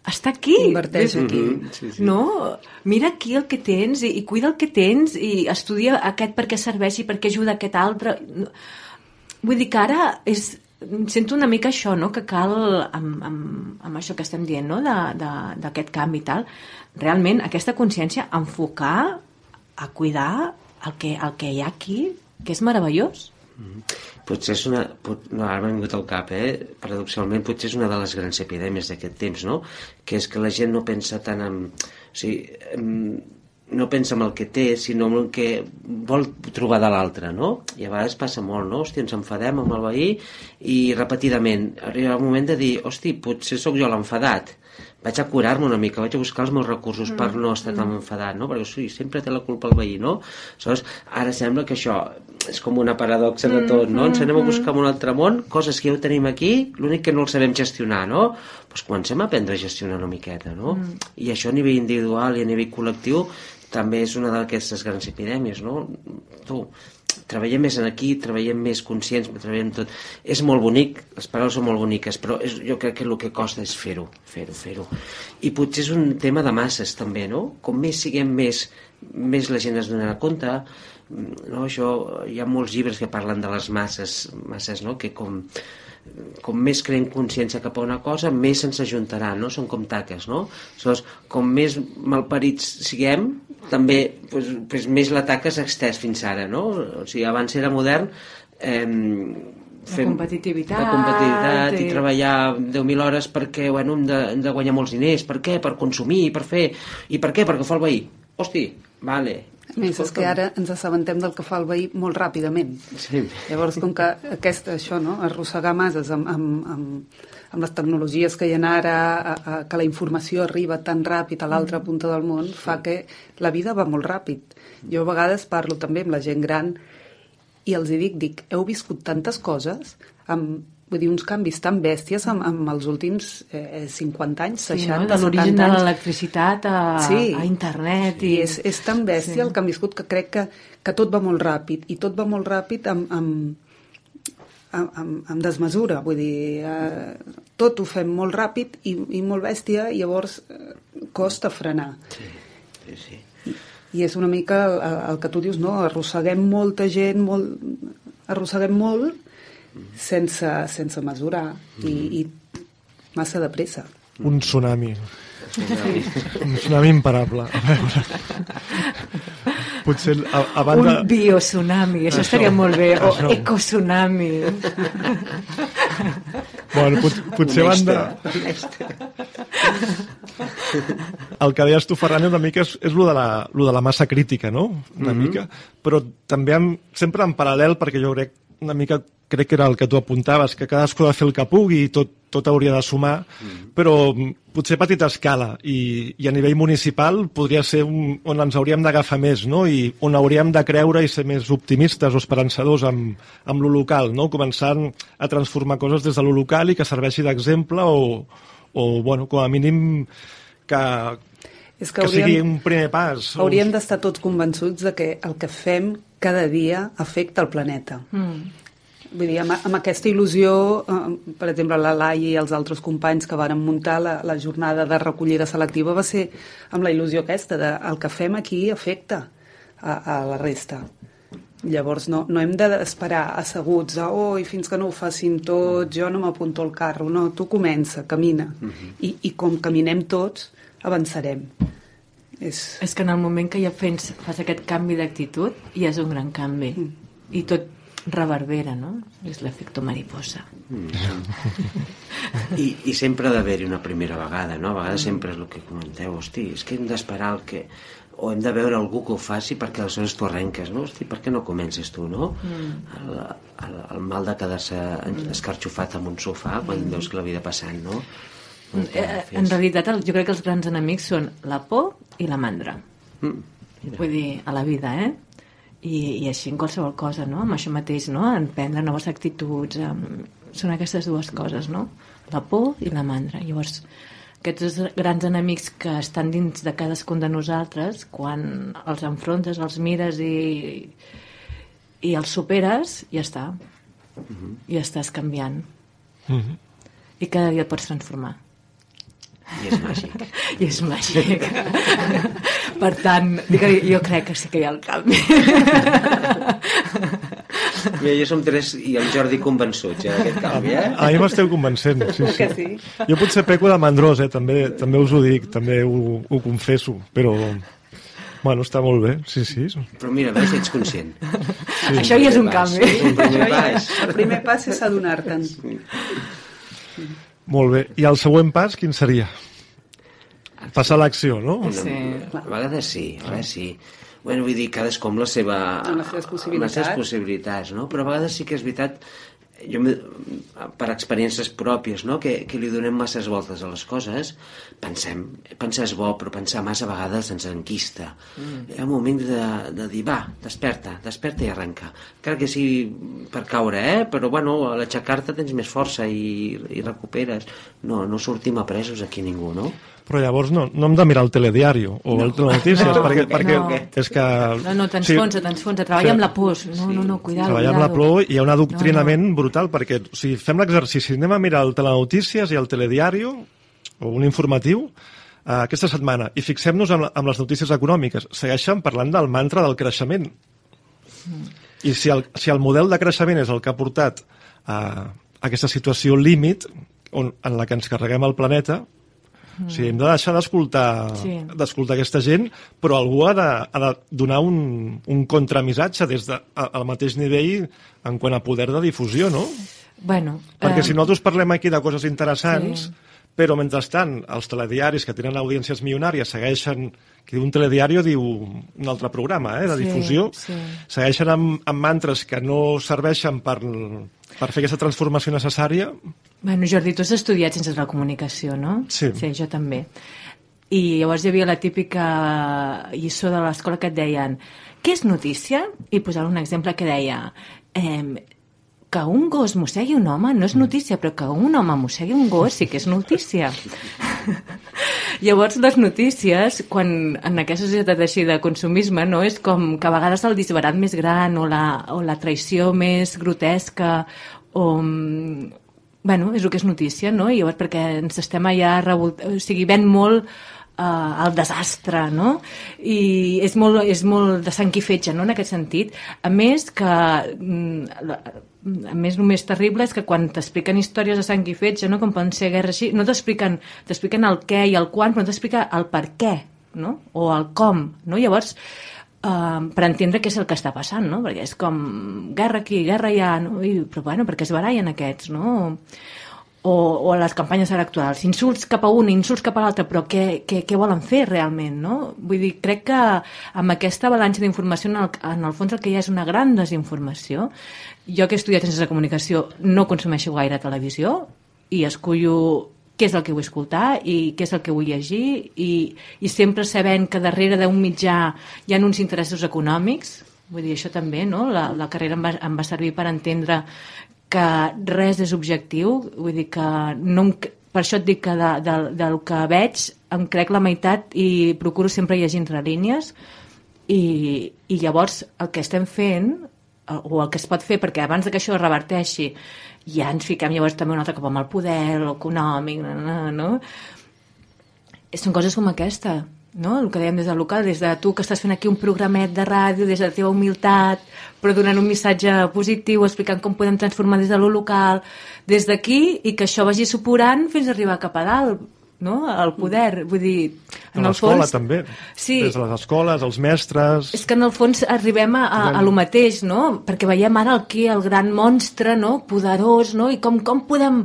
està aquí. Inverteix aquí. Sí, sí. No? Mira aquí el que tens i, i cuida el que tens i estudia aquest per què serveix i per què ajuda aquest altre. Vull dir que ara és, sento una mica això, no? que cal, amb, amb, amb això que estem dient, no? D'aquest canvi i tal, realment aquesta consciència enfocar a cuidar el que, el que hi ha aquí, que és meravellós. Potser és una... Pot, no, ara m'ha vingut al cap, eh? Paradoxalment, potser és una de les grans epidèmies d'aquest temps, no? Que és que la gent no pensa tant en... O sigui, no pensa en el que té, sinó en el que vol trobar de l'altre, no? I a vegades passa molt, no? Hòstia, ens enfadem amb el veí i repetidament arriba el moment de dir, hosti, potser sóc jo l'enfadat. Vaig a curar-me una mica, vaig a buscar els meus recursos mm. per no estar tan enfadat, no? Perquè sí, sempre té la culpa el veí, no? Aleshores, ara sembla que això és com una paradoxa de tot, no? Ens anem a buscar en un altre món, coses que ja ho tenim aquí, l'únic que no el sabem gestionar, no? Doncs pues comencem a aprendre a gestionar una miqueta, no? Mm. I això a nivell individual i a nivell col·lectiu també és una d'aquestes grans epidèmies, no? Tu, treballem més en aquí, treballem més conscients, treballem tot. És molt bonic, les paraules són molt boniques, però és, jo crec que el que costa és fer-ho, fer-ho, fer-ho. I potser és un tema de masses també, no? Com més siguem més, més la gent es donarà compte, no? Això, hi ha molts llibres que parlen de les masses, masses no? que com com més creem consciència cap a una cosa, més se'ns ajuntarà, no? Són com taques, no? Aleshores, com més malparits siguem, també pues, pues, més la taca s'ha extès fins ara, no? O sigui, abans era modern eh, fem, de competitivitat, de competitivitat i... i treballar 10.000 hores perquè bueno, hem, de, hem de guanyar molts diners. Per què? Per consumir, per fer... I per què? Perquè fa el veí. Hosti, vale, a més, és que ara ens assabentem del que fa el veí molt ràpidament. Sí. Llavors, com que aquesta, això, no? arrossegar masses amb, amb, amb, amb les tecnologies que hi ha ara, a, a, que la informació arriba tan ràpid a l'altra mm. punta del món, fa que la vida va molt ràpid. Jo a vegades parlo també amb la gent gran i els hi dic, dic, heu viscut tantes coses amb vull dir, uns canvis tan bèsties amb, amb els últims eh, 50 anys, 60, sí, no? de l'origen de l'electricitat a, sí, a internet. Sí, i... és, és tan bèstia sí. el que han viscut que crec que, que tot va molt ràpid, i tot va molt ràpid amb, amb, amb, amb, amb desmesura, vull dir, eh, tot ho fem molt ràpid i, i molt bèstia, i llavors eh, costa frenar. Sí, sí, sí. I, i és una mica el, el que tu dius, no? Arrosseguem molta gent, molt, arrosseguem molt, sense, sense mesurar i, i massa de pressa. Un tsunami. un tsunami imparable. A veure. Potser a, a banda... Un biotsunami, això, això estaria molt bé. O això. ecotsunami. Bueno, pot, potser a banda... El que deies tu, Ferran, una mica és, és lo, de la, lo de la massa crítica, no? Una mm -hmm. mica. Però també amb, sempre en paral·lel, perquè jo crec una mica crec que era el que tu apuntaves, que cadascú ha de fer el que pugui i tot, tot hauria de sumar, mm. però potser a petita escala i, i a nivell municipal podria ser un, on ens hauríem d'agafar més no? i on hauríem de creure i ser més optimistes o esperançadors amb, amb lo local, no? començant a transformar coses des de lo local i que serveixi d'exemple o, o bueno, com a mínim que, és que, que hauríem, sigui un primer pas. Hauríem d'estar tots convençuts de que el que fem cada dia afecta el planeta. Mm Vull dir, amb, amb aquesta il·lusió, eh, per exemple, la Lai i els altres companys que varen muntar la, la jornada de recollida selectiva va ser amb la il·lusió aquesta, de el que fem aquí afecta a, a la resta. Llavors no, no hem d'esperar asseguts a oh, i fins que no ho facin tots, jo no m'apunto al carro. No, tu comença, camina. Uh mhm. -huh. I, I com caminem tots, avançarem. És... és que en el moment que ja fens, fas aquest canvi d'actitud, ja és un gran canvi. Mm. I tot reverbera, no? És l'efecte mariposa. Mm. I, I sempre ha d'haver-hi una primera vegada, no? A vegades mm. sempre és el que comenteu, hosti, és que hem d'esperar el que... O hem de veure algú que ho faci perquè aleshores tu arrenques, no? Hosti, per què no comences tu, no? Mm. El, el, el mal de quedar-se escarxofat en un sofà quan mm. veus que la vida passant, no? Mm, eh, en realitat, jo crec que els grans enemics són la por i la mandra. Mm. Vull dir, a la vida, eh? i, i així en qualsevol cosa, no? Amb això mateix, no? En prendre noves actituds, amb... són aquestes dues coses, no? La por i la mandra. Llavors, aquests grans enemics que estan dins de cadascun de nosaltres, quan els enfrontes, els mires i, i els superes, ja està. Uh mhm. -huh. Ja estàs canviant. Uh mhm. -huh. I cada dia et pots transformar. I és màgic. [laughs] I és màgic. [laughs] per tant, jo crec que sí que hi ha el canvi. [laughs] Mira, jo som tres i el Jordi convençuts, eh, d'aquest canvi, eh? A mi m'esteu convencent, sí, sí. sí. Jo potser peco de mandrós, eh? també, també us ho dic, també ho, ho confesso, però... Bueno, està molt bé, sí, sí. Però mira, veus, ets conscient. Sí. Això ja és un canvi. És un primer pas. El primer pas és adonar-te'n. Molt bé. I el següent pas, quin seria? Passar l'acció, no? Sí. A vegades sí, a vegades sí. Bueno, vull dir, cadascú amb la seva... Amb les seves possibilitats. Les seves possibilitats, no? Però a vegades sí que és veritat jo, me- per experiències pròpies, no? que, que li donem masses voltes a les coses, pensem, pensar és bo, però pensar massa a vegades ens enquista. Mm. Hi ha un moment de, de dir, va, desperta, desperta i arrenca. Encara que sigui per caure, eh? però bueno, a l'aixecar-te tens més força i, i recuperes. No, no sortim apresos aquí ningú, no? Però llavors no, no hem de mirar el telediari o no. el telenotícies, No, perquè, perquè no. és que... No, no, t'enfonsa, t'enfonsa. Treballa amb la por. No, no, no, cuidado, Treballar amb la por hi ha un adoctrinament no, no. brutal, perquè si fem l'exercici, anem a mirar el telenotícies i el telediari o un informatiu eh, aquesta setmana i fixem-nos amb, amb les notícies econòmiques. Segueixen parlant del mantra del creixement. I si el, si el model de creixement és el que ha portat a, a aquesta situació límit on, en la que ens carreguem el planeta, o sigui, hem de deixar d'escoltar Sí. aquesta gent, però algú ha de, ha de donar un, un contramissatge des de, a- al mateix nivell en quant a poder de difusió, no? Bueno, Perquè eh, si nosaltres parlem aquí de coses interessants, Sí. però mentrestant els telediaris que tenen audiències milionàries segueixen, diu un telediari diu un altre programa eh, de Sí, difusió, sí. segueixen amb, amb mantres que no serveixen per, per fer aquesta transformació necessària, Bueno, Jordi, tu has estudiat de la Comunicació, no? Sí. Sí, jo també. I llavors hi havia la típica lliçó de l'escola que et deien què és notícia? I posaven un exemple que deia eh, que un gos mossegui un home no és notícia, però que un home mossegui un gos sí que és notícia. [laughs] Llavors, les notícies, quan en aquesta societat així de consumisme, no és com que a vegades el disbarat més gran o la, o la traïció més grotesca o... mm, Bueno, és el que és notícia, no? I llavors perquè ens estem allà revolt... O sigui, ven molt eh, el desastre, no? I és molt, és molt de sang i fetge, no?, en aquest sentit. A més que... mm, A més, el més terrible és que quan t'expliquen històries de sang i fetge, no?, com poden ser guerres així, no t'expliquen t'expliquen el què i el quan, però no t'explica el per què, no? O el com, no? Llavors, uh, per entendre què és el que està passant, no? Perquè és com guerra aquí, guerra allà, no? I, però bueno, perquè es barallen aquests, no? O, o a les campanyes electorals, insults cap a un, insults cap a l'altre, però què, què, què volen fer realment, no? Vull dir, crec que amb aquesta avalanxa d'informació en, el, en el fons el que hi ha és una gran desinformació. Jo que he estudiat de Comunicació no consumeixo gaire televisió i escollo què és el que vull escoltar i què és el que vull llegir i, i sempre sabent que darrere d'un mitjà hi ha uns interessos econòmics vull dir, això també, no? La, la carrera em va, em va servir per entendre que res és objectiu, vull dir que no em, per això et dic que de, de, del que veig em crec la meitat i procuro sempre llegir entre línies i, i llavors el que estem fent eh, o el que es pot fer, perquè abans que això reverteixi ja ens fiquem llavors també un altre cop amb el poder, l'econòmic, no? són coses com aquesta, no? el que dèiem des del local, des de tu que estàs fent aquí un programet de ràdio, des de la teva humilitat, però donant un missatge positiu, explicant com podem transformar des de lo local, des d'aquí, i que això vagi suporant fins a arribar cap a dalt, no? al poder. Vull dir, en el l'escola fons... també, Sí. des de les escoles, els mestres... És que en el fons arribem a, a, a lo mateix, no? Perquè veiem ara el que el gran monstre, no? Poderós, no? I com, com podem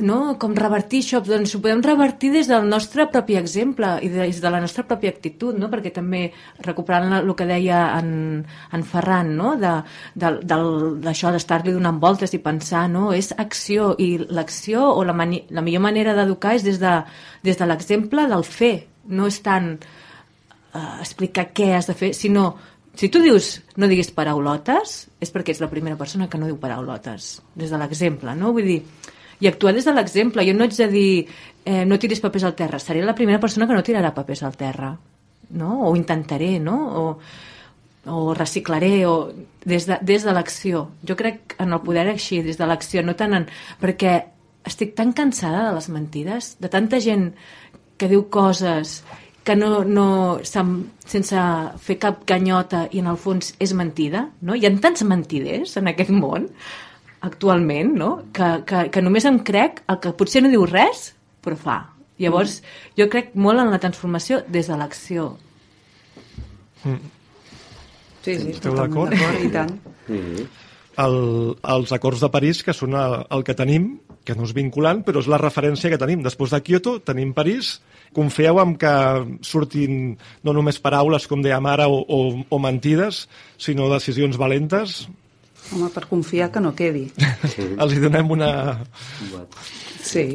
no? com revertir això? Doncs ho podem revertir des del nostre propi exemple i des de la nostra pròpia actitud, no? Perquè també, recuperant el que deia en, en Ferran, no? De, de, d'això d'estar-li donant voltes i pensar, no? És acció, i l'acció o la, mani, la millor manera d'educar és des de, des de l'exemple del fer, no és tant uh, explicar què has de fer, sinó si tu dius no diguis paraulotes és perquè ets la primera persona que no diu paraulotes des de l'exemple, no? Vull dir i actuar des de l'exemple, jo no haig de dir eh, no tiris papers al terra, seré la primera persona que no tirarà papers al terra no? o intentaré, no? o, o reciclaré o des de, des de l'acció jo crec en el poder així, des de l'acció no tant en... perquè estic tan cansada de les mentides de tanta gent que diu coses que no, no sense fer cap ganyota i en el fons és mentida, no? Hi ha tants mentiders en aquest món actualment, no? Que, que, que només em crec el que potser no diu res, però fa. Llavors, jo crec molt en la transformació des de l'acció. Sí, sí, Esteu totalment d'acord? i tant. el, els acords de París, que són el, el que tenim, que no és vinculant, però és la referència que tenim. Després de Kyoto tenim París. Confieu en que surtin no només paraules, com dèiem ara, o, o, o mentides, sinó decisions valentes? Home, per confiar que no quedi. Els [laughs] hi donem una... Sí.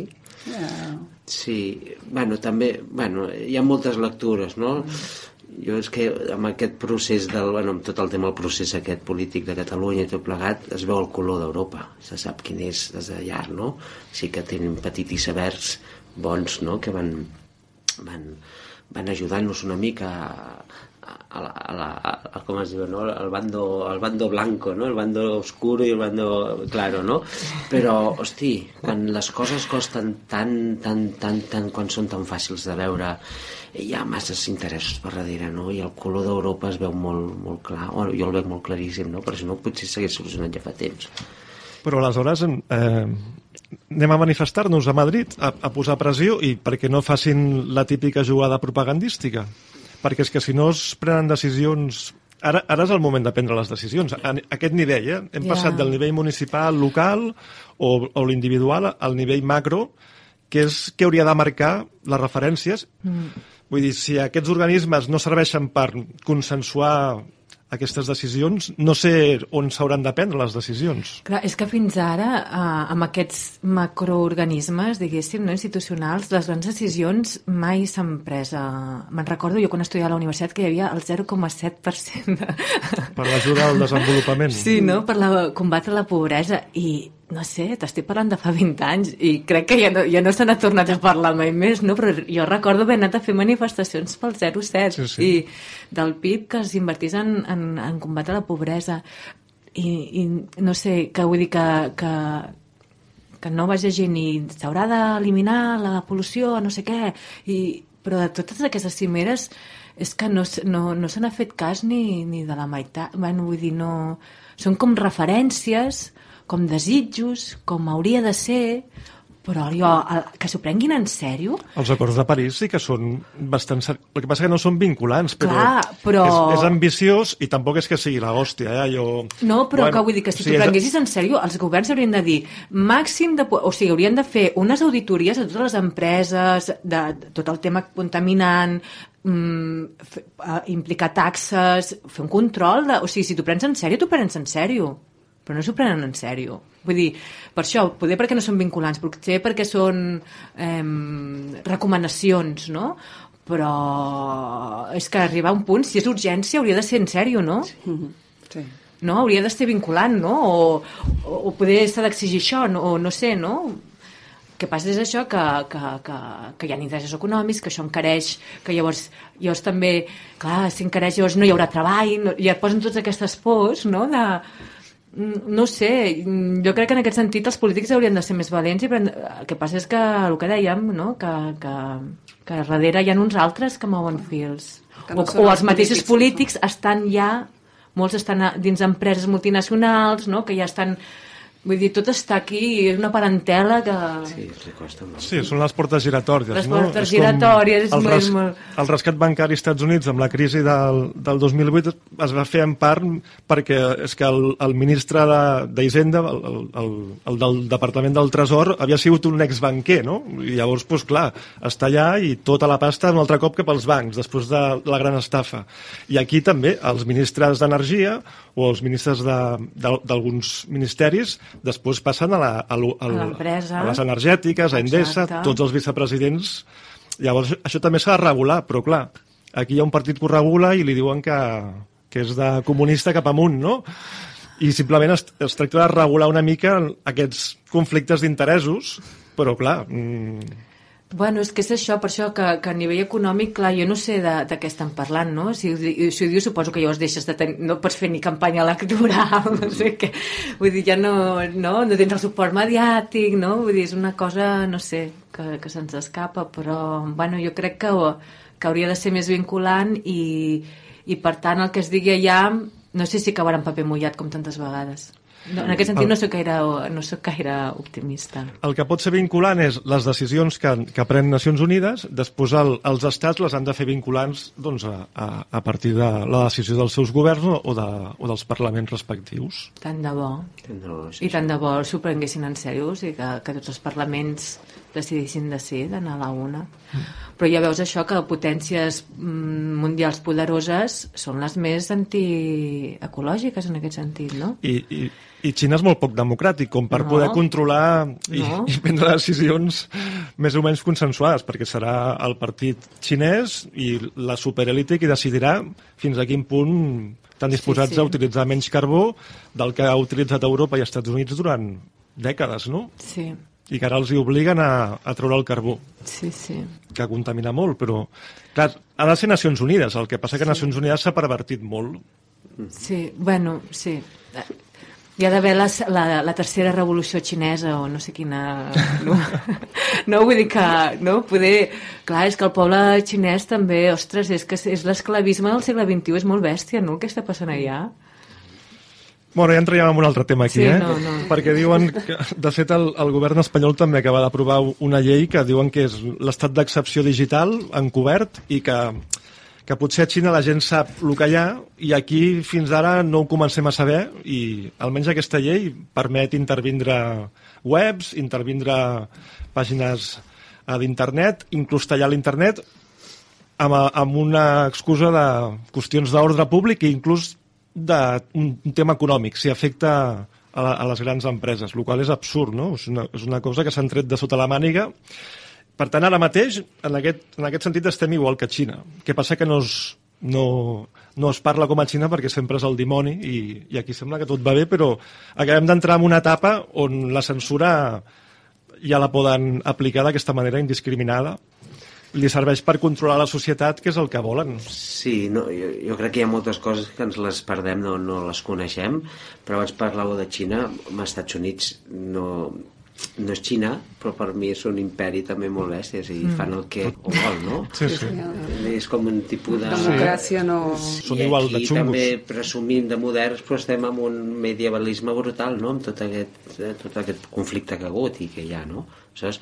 Uh, Sí, bueno, també, bueno, hi ha moltes lectures, no? Jo és que amb aquest procés del, bueno, amb tot el tema del procés aquest polític de Catalunya i tot plegat, es veu el color d'Europa, se sap quin és des de llarg, no? Sí que tenen petits icebergs bons, no?, que van, van, van ajudant-nos una mica a, a, la, a, la, a, com es diu, no? el, bando, el bando blanco, no? el bando oscuro i el bando claro, no? Però, hosti, quan les coses costen tant, tant, tant, tant, quan són tan fàcils de veure, hi ha masses interessos per darrere, no? I el color d'Europa es veu molt, molt clar. Bueno, jo el veig molt claríssim, no? Però si no, potser s'hagués solucionat ja fa temps. Però aleshores eh, anem a manifestar-nos a Madrid, a, a posar pressió i perquè no facin la típica jugada propagandística. Perquè és que si no es prenen decisions... Ara, ara és el moment de prendre les decisions. A aquest nivell, eh? Hem Ja. passat del nivell municipal, local o, o l'individual al nivell macro, que és que hauria de marcar les referències. Mm. Vull dir, si aquests organismes no serveixen per consensuar aquestes decisions, no sé on s'hauran de prendre les decisions. Clar, és que fins ara, eh, amb aquests macroorganismes, diguéssim, no institucionals, les grans decisions mai s'han pres. A... Me'n recordo jo quan estudiava a la universitat que hi havia el 0,7% de... Per l'ajuda al desenvolupament. Sí, no? Per la, combatre la pobresa. I, no sé, t'estic parlant de fa 20 anys i crec que ja no, ja no se n'ha tornat a parlar mai més, no? Però jo recordo haver anat a fer manifestacions pel 0,7 Sí, sí. i del PIB que es invertís en, en, en combatre la pobresa. I, i no sé, que vull dir que, que, que no vaig llegir ni s'haurà d'eliminar la pol·lució, no sé què, i, però de totes aquestes cimeres és que no, no, no se n'ha fet cas ni, ni de la meitat. Bueno, vull dir, no... Són com referències, com desitjos, com hauria de ser, però jo, el, que s'ho prenguin en sèrio, Els acords de París sí que són bastant... El que passa que no són vinculants, però, Clar, però- És, és ambiciós i tampoc és que sigui la hòstia, eh? Jo... No, però bueno, que vull dir que si sí, t'ho prenguessis en sèrio, els governs haurien de dir màxim de... O sigui, haurien de fer unes auditories a totes les empreses, de, de tot el tema contaminant, mm, f, uh, implicar taxes, fer un control de... O sigui, si t'ho prens en sèrio, t'ho prens en sèrio però no s'ho prenen en sèrio. Vull dir, per això, poder perquè no són vinculants, potser perquè són eh, recomanacions, no? Però és que arribar a un punt, si és urgència, hauria de ser en sèrio, no? sí. no? Hauria d'estar vinculant, no? O, o, o poder s'ha d'exigir això, no? o no sé, no? El que passa és això, que, que, que, que hi ha interessos econòmics, que això encareix, que llavors, llavors també, clar, si encareix, llavors no hi haurà treball, no, i et posen totes aquestes pors, no?, de, no sé, mm, jo crec que en aquest sentit els polítics haurien de ser més valents i prendre... el que passa és que el que dèiem, no? que, que, que darrere hi ha uns altres que mouen fils. Que no o, o els els mateixos polítics, polítics estan ja molts estan a, dins empreses multinacionals, no? que ja estan... Vull dir, tot està aquí, és una parentela que... Sí, li costa molt. Sí, són les portes giratòries, Les no? portes És com giratòries, és el, molt- molt- el rescat bancari als Estats Units amb la crisi del, del 2008 es va fer en part perquè és que el, el ministre de- d'Hisenda, el, el, el, el del Departament del Tresor, havia sigut un exbanquer, no? I llavors, doncs clar, està allà i tota la pasta un altre cop cap als bancs, després de la gran estafa. I aquí també els ministres d'Energia o els ministres de- de- d'alguns ministeris després passen a la- a A l'empresa. a les energètiques, a Endesa, Exacte. tots els vicepresidents... Llavors, això també s'ha de regular, però clar, aquí hi ha un partit que ho regula i li diuen que, que és de comunista cap amunt, no? I simplement es, es tracta de regular una mica aquests conflictes d'interessos, però clar, mm, Bueno, és que és això, per això que, que a nivell econòmic, clar, jo no sé de, de què estan parlant, no? Si, si ho dius, suposo que llavors deixes de tenir, no pots fer ni campanya electoral, [laughs] no sé què. Vull dir, ja no, no, no tens el suport mediàtic, no? Vull dir, és una cosa, no sé, que, que se'ns escapa, però, bueno, jo crec que, que hauria de ser més vinculant i, i, per tant, el que es digui allà, no sé si acabarà en paper mullat com tantes vegades. No, en aquest sentit no soc gaire, no soc gaire optimista. el que pot ser vinculant és les decisions que, que pren Nacions Unides, després el, els estats les han de fer vinculants doncs, a, a, a partir de la decisió dels seus governs o, de, o dels parlaments respectius. Tant de bo. No, I tant de bo s'ho prenguessin en o sigui, que, que tots els parlaments decidissin de ser, d'anar a la una. Però ja veus això, que potències mm, mundials poderoses són les més antiecològiques en aquest sentit, no? I, i, i Xina és molt poc democràtic, com per No. poder controlar i, No. i prendre decisions més o menys consensuades, perquè serà el partit xinès i la superèlite qui decidirà fins a quin punt estan disposats Sí, sí. a utilitzar menys carbó del que ha utilitzat Europa i Estats Units durant dècades, no? Sí, I que ara els hi obliguen a, a treure el carbó, sí, sí. que contamina molt, però... Clar, ha de ser Nacions Unides, el que passa que Nacions Unides s'ha pervertit molt. Sí, bueno, sí. Hi ha d'haver la, la, la tercera revolució xinesa o no sé quina... No, [laughs] no vull dir que... No, poder... Clar, és que el poble xinès també, ostres, és que és l'esclavisme del segle XXI, és molt bèstia, no?, el que està passant allà. Bueno, ja entraríem en un altre tema aquí, Sí, eh? no, no. Perquè diuen que, de fet, el, el govern espanyol també acaba d'aprovar una llei que diuen que és l'estat d'excepció digital encobert i que, que potser a Xina la gent sap el que hi ha i aquí fins ara no ho comencem a saber i almenys aquesta llei permet intervindre webs, intervindre pàgines eh, d'internet, inclús tallar l'internet amb, amb una excusa de qüestions d'ordre públic i inclús d'un tema econòmic, si afecta a, la, a les grans empreses, el qual és absurd, no? És una, és una cosa que s'han tret de sota la màniga. Per tant, ara mateix, en aquest, en aquest sentit, estem igual que Xina. que passa que no es, no, no es parla com a Xina perquè sempre és el dimoni i, i aquí sembla que tot va bé, però acabem d'entrar en una etapa on la censura ja la poden aplicar d'aquesta manera indiscriminada li serveix per controlar la societat, que és el que volen. Sí, no, jo, jo crec que hi ha moltes coses que ens les perdem, no, no les coneixem, però abans parlàveu de Xina, als Estats Units no, no és Xina, però per mi és un imperi també molt bèstia, és a dir, fan el que ho vol, no? Sí, sí. És com un tipus de... Democràcia no... Són igual de xungos. també presumim de moderns, però estem amb un medievalisme brutal, no?, amb tot aquest, eh, tot aquest conflicte que ha hagut i que hi ha, no? Aleshores,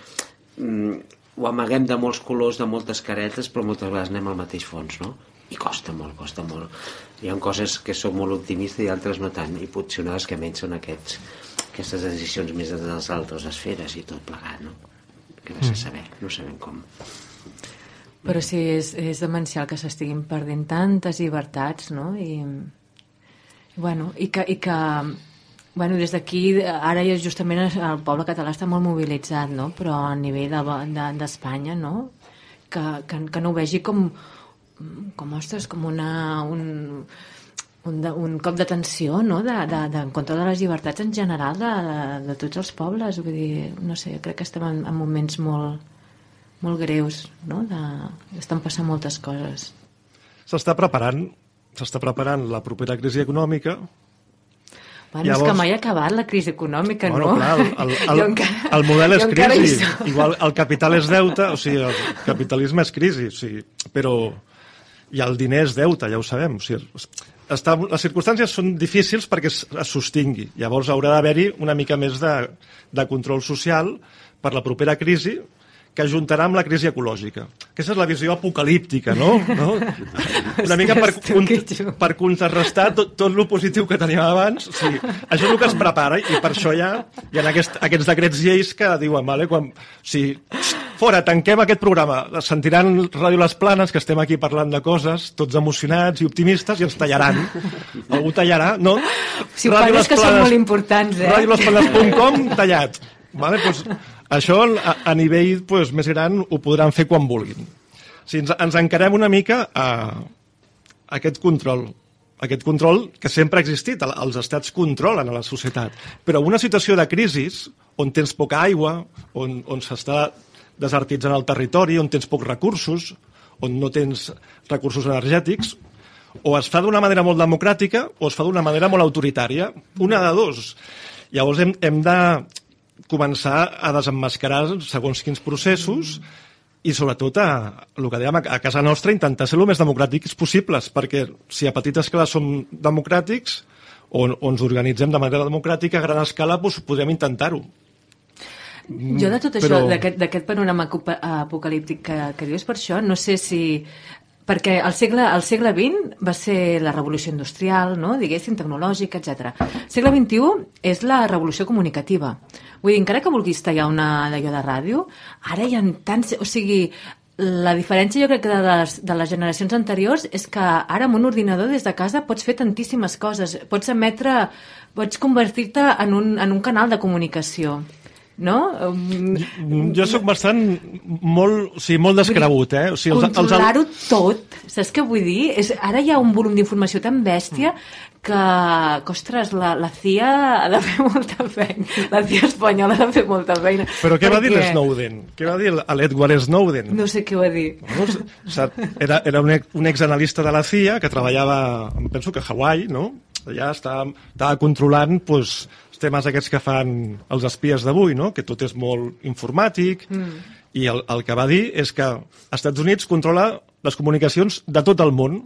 mm, ho amaguem de molts colors, de moltes caretes, però moltes vegades anem al mateix fons, no? I costa molt, costa molt. Hi ha coses que són molt optimistes i altres no tant, i potser una de les que menys són aquests, aquestes decisions més de les altres esferes i tot plegat, no? Que vas a saber, no sabem com. Però sí, és, és demencial que s'estiguin perdent tantes llibertats, no? I, i bueno, i que, i que bueno, des d'aquí, ara ja justament el poble català està molt mobilitzat, no? Però a nivell d'Espanya, de, de, no? Que, que, que no ho vegi com, com ostres, com una, un, un, de, un cop d'atenció, no? De, de, de, en contra de les llibertats en general de, de, de tots els pobles. Vull dir, no sé, crec que estem en, en moments molt, molt greus, no? De, estan passant moltes coses. S'està preparant, s'està preparant la propera crisi econòmica. Bueno, Llavors- és que mai ha acabat la crisi econòmica, Bueno, no? clar, el, el, [laughs] el, encara- el model és crisi. [laughs] Igual el capital és deute, o sigui, el capitalisme és crisi, o sigui, però i el diner és deute, ja ho sabem. O sigui, està, les circumstàncies són difícils perquè es, es sostingui. Llavors haurà d'haver-hi una mica més de, de control social per la propera crisi que ajuntarà amb la crisi ecològica. Aquesta és la visió apocalíptica, no? [laughs] no? Una mica per, con, per contrarrestar tot, tot lo positiu que teníem abans. Sigui, això és el que es prepara i per això hi ha, hi ha aquest, aquests decrets lleis que diuen, vale, quan, sigui, fora, tanquem aquest programa, sentiran Ràdio Les Planes, que estem aquí parlant de coses, tots emocionats i optimistes, i ens tallaran. [laughs] Algú tallarà, no? Si ho parles que són molt importants, eh? radiolesplanes.com, tallat. Vale, doncs, això a, a nivell pues, més gran ho podran fer quan vulguin. O sigui, ens, ens encarem una mica a, a aquest control aquest control que sempre ha existit, el- els estats controlen a la societat, però una situació de crisi on tens poca aigua, on, on s'està desertitzant el territori, on tens pocs recursos, on no tens recursos energètics, o es fa d'una manera molt democràtica o es fa d'una manera molt autoritària. Una de dos. Llavors hem, hem de començar a desemmascarar segons quins processos i sobretot a, el que dèiem, a casa nostra intentar ser el més democràtics possibles, perquè si a petita escala som democràtics o, o ens organitzem de manera democràtica a gran escala, doncs podrem intentar-ho. Jo de tot això, Però- d'aquest d'aquest panorama apocalíptic que, que dius per això, no sé si perquè al segle, al segle XX va ser la revolució industrial, no? diguéssim, tecnològica, etc. El segle XXI és la revolució comunicativa. Vull dir, encara que vulguis tallar una d'allò de ràdio, ara hi ha tants... O sigui, la diferència jo crec que de les, de les generacions anteriors és que ara amb un ordinador des de casa pots fer tantíssimes coses. Pots emetre... Pots convertir-te en, un, en un canal de comunicació no? Um, jo sóc bastant molt, o sigui, molt descregut, eh? O sigui, els, Controlar-ho els... tot, saps què vull dir? És, ara hi ha un volum d'informació tan bèstia que, que, ostres, la, la CIA ha de fer molta feina. La CIA espanyola ha de fer molta feina. Però què va dir l'Snowden? Què va dir l'Edward Snowden? No sé què va dir. No, era, era un, un exanalista de la CIA que treballava, penso que a Hawaii, no? Allà estava, estava controlant pues, els temes aquests que fan els espies d'avui, no? que tot és molt informàtic, mm. i el, el que va dir és que els Estats Units controla les comunicacions de tot el món,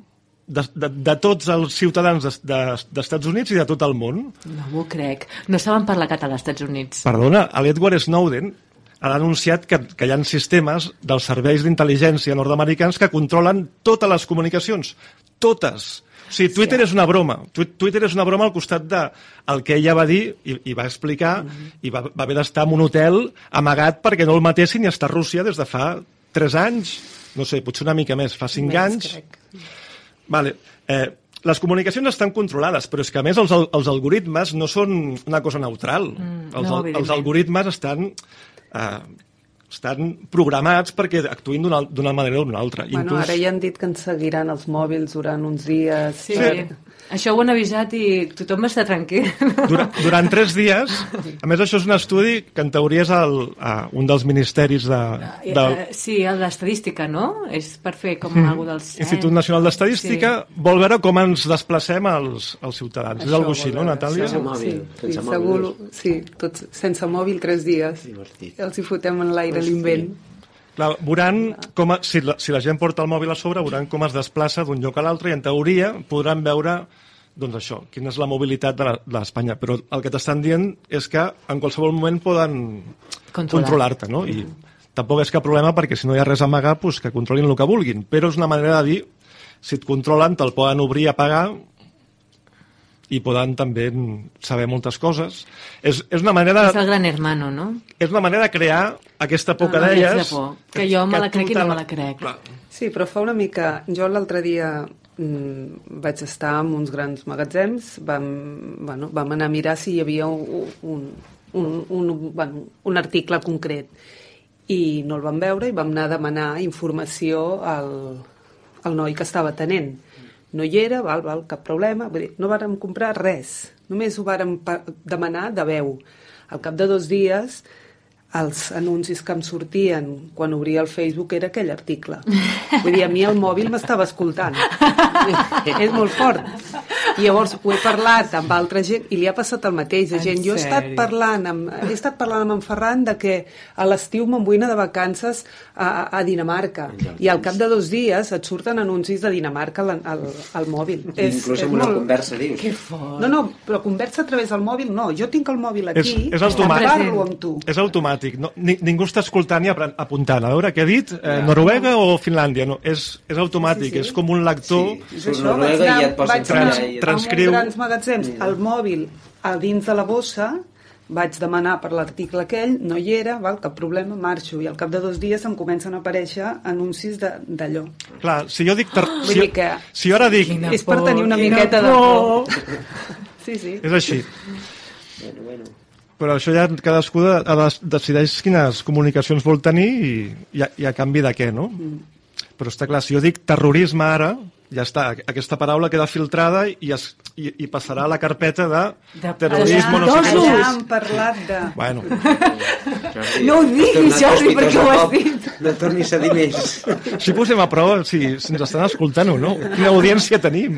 de, de, de tots els ciutadans d'Estats de, de, Units i de tot el món. No m'ho crec. No saben parlar català als Estats Units. Perdona, l'Edward Snowden ha anunciat que, que hi ha sistemes dels serveis d'intel·ligència nord-americans que controlen totes les comunicacions. Totes. Sí, Twitter sí. és una broma. Twitter és una broma al costat de el que ella va dir i, i va explicar mm -hmm. i va, va haver d'estar en un hotel amagat perquè no el matessin i està a Rússia des de fa 3 anys, no sé, potser una mica més, fa 5 més, anys. Crec. Vale. Eh, les comunicacions estan controlades, però és que a més els, els algoritmes no són una cosa neutral. Mm, els, no, els algoritmes estan eh, estan programats perquè actuïn d'una manera o d'una altra. Bueno, Inclús... ara ja han dit que ens seguiran els mòbils durant uns dies. Sí, per... això ho han avisat i tothom està tranquil. Durant, durant tres dies, a més això és un estudi que en teoria és el, uh, un dels ministeris de... Eh, de... Uh, sí, el d'estadística, no? És per fer com mm. algú dels... Institut Nacional d'Estadística sí. vol veure com ens desplacem els, els ciutadans. Això és alguna així, no, Natàlia? Sense mòbil. Sí, sense sí, mòbil. segur, sí, tots sense mòbil tres dies. Divertit. Els hi fotem en l'aire de l'invent. Clar, veuran com, a, si, la, si la gent porta el mòbil a sobre, veuran com es desplaça d'un lloc a l'altre i en teoria podran veure doncs això, quina és la mobilitat de l'Espanya. Però el que t'estan dient és que en qualsevol moment poden controlar-te, controlar no? I tampoc és cap problema perquè si no hi ha res a amagar, doncs que controlin el que vulguin. Però és una manera de dir, si et controlen, te'l poden obrir i apagar i poden també saber moltes coses. És, és una manera... És el gran hermano, no? És una manera de crear aquesta por que deies... Por, que, que jo me la crec i no me la crec. Clar. Sí, però fa una mica... Jo l'altre dia mm, vaig estar en uns grans magatzems, vam, bueno, vam anar a mirar si hi havia un, un, un, un, bueno, un article concret i no el vam veure i vam anar a demanar informació al, al noi que estava tenent no hi era, val, val, cap problema. Vull dir, no vàrem comprar res, només ho vàrem demanar de veu. Al cap de dos dies els anuncis que em sortien quan obria el Facebook era aquell article. Vull dir, a mi el mòbil m'estava escoltant. és molt fort. I llavors ho he parlat amb altra gent i li ha passat el mateix. De gent, jo he estat parlant amb, he estat parlant amb en Ferran de que a l'estiu me'n vull anar de vacances a, a Dinamarca. I al cap de dos dies et surten anuncis de Dinamarca al, al, al mòbil. És, Inclús amb una molt... conversa, dius. Que fort. No, no, però conversa a través del mòbil no. Jo tinc el mòbil aquí és, és automàtic. parlo amb tu. És automàtic automàtic. No, ni, ningú està escoltant i apuntant. A veure què ha dit, eh, Noruega o Finlàndia. No, és, és automàtic, sí, sí. és com un lector... Sí, sí. Noruega i et posa trans, transcriu... grans magatzems, el mòbil a dins de la bossa, vaig demanar per l'article aquell, no hi era, val, cap problema, marxo. I al cap de dos dies em comencen a aparèixer anuncis d'allò. Clar, si jo dic... Ter... Si, que... si jo ara dic... Quina és per tenir una miqueta de por. Sí, sí. És així. Bueno, bueno. Però això ja cadascú de, de, decideix quines comunicacions vol tenir i, i, a, i a canvi de què, no? Mm. Però està clar, si jo dic terrorisme ara, ja està, aquesta paraula queda filtrada i, es, i, i passarà a la carpeta de, de terrorisme, no sé què. Ja hem parlat de... Bueno. [laughs] no ho diguis, Jordi, perquè ho has dit. No tornis a dir més. Si posem a prova si, si ens estan escoltant o no. Quina audiència tenim.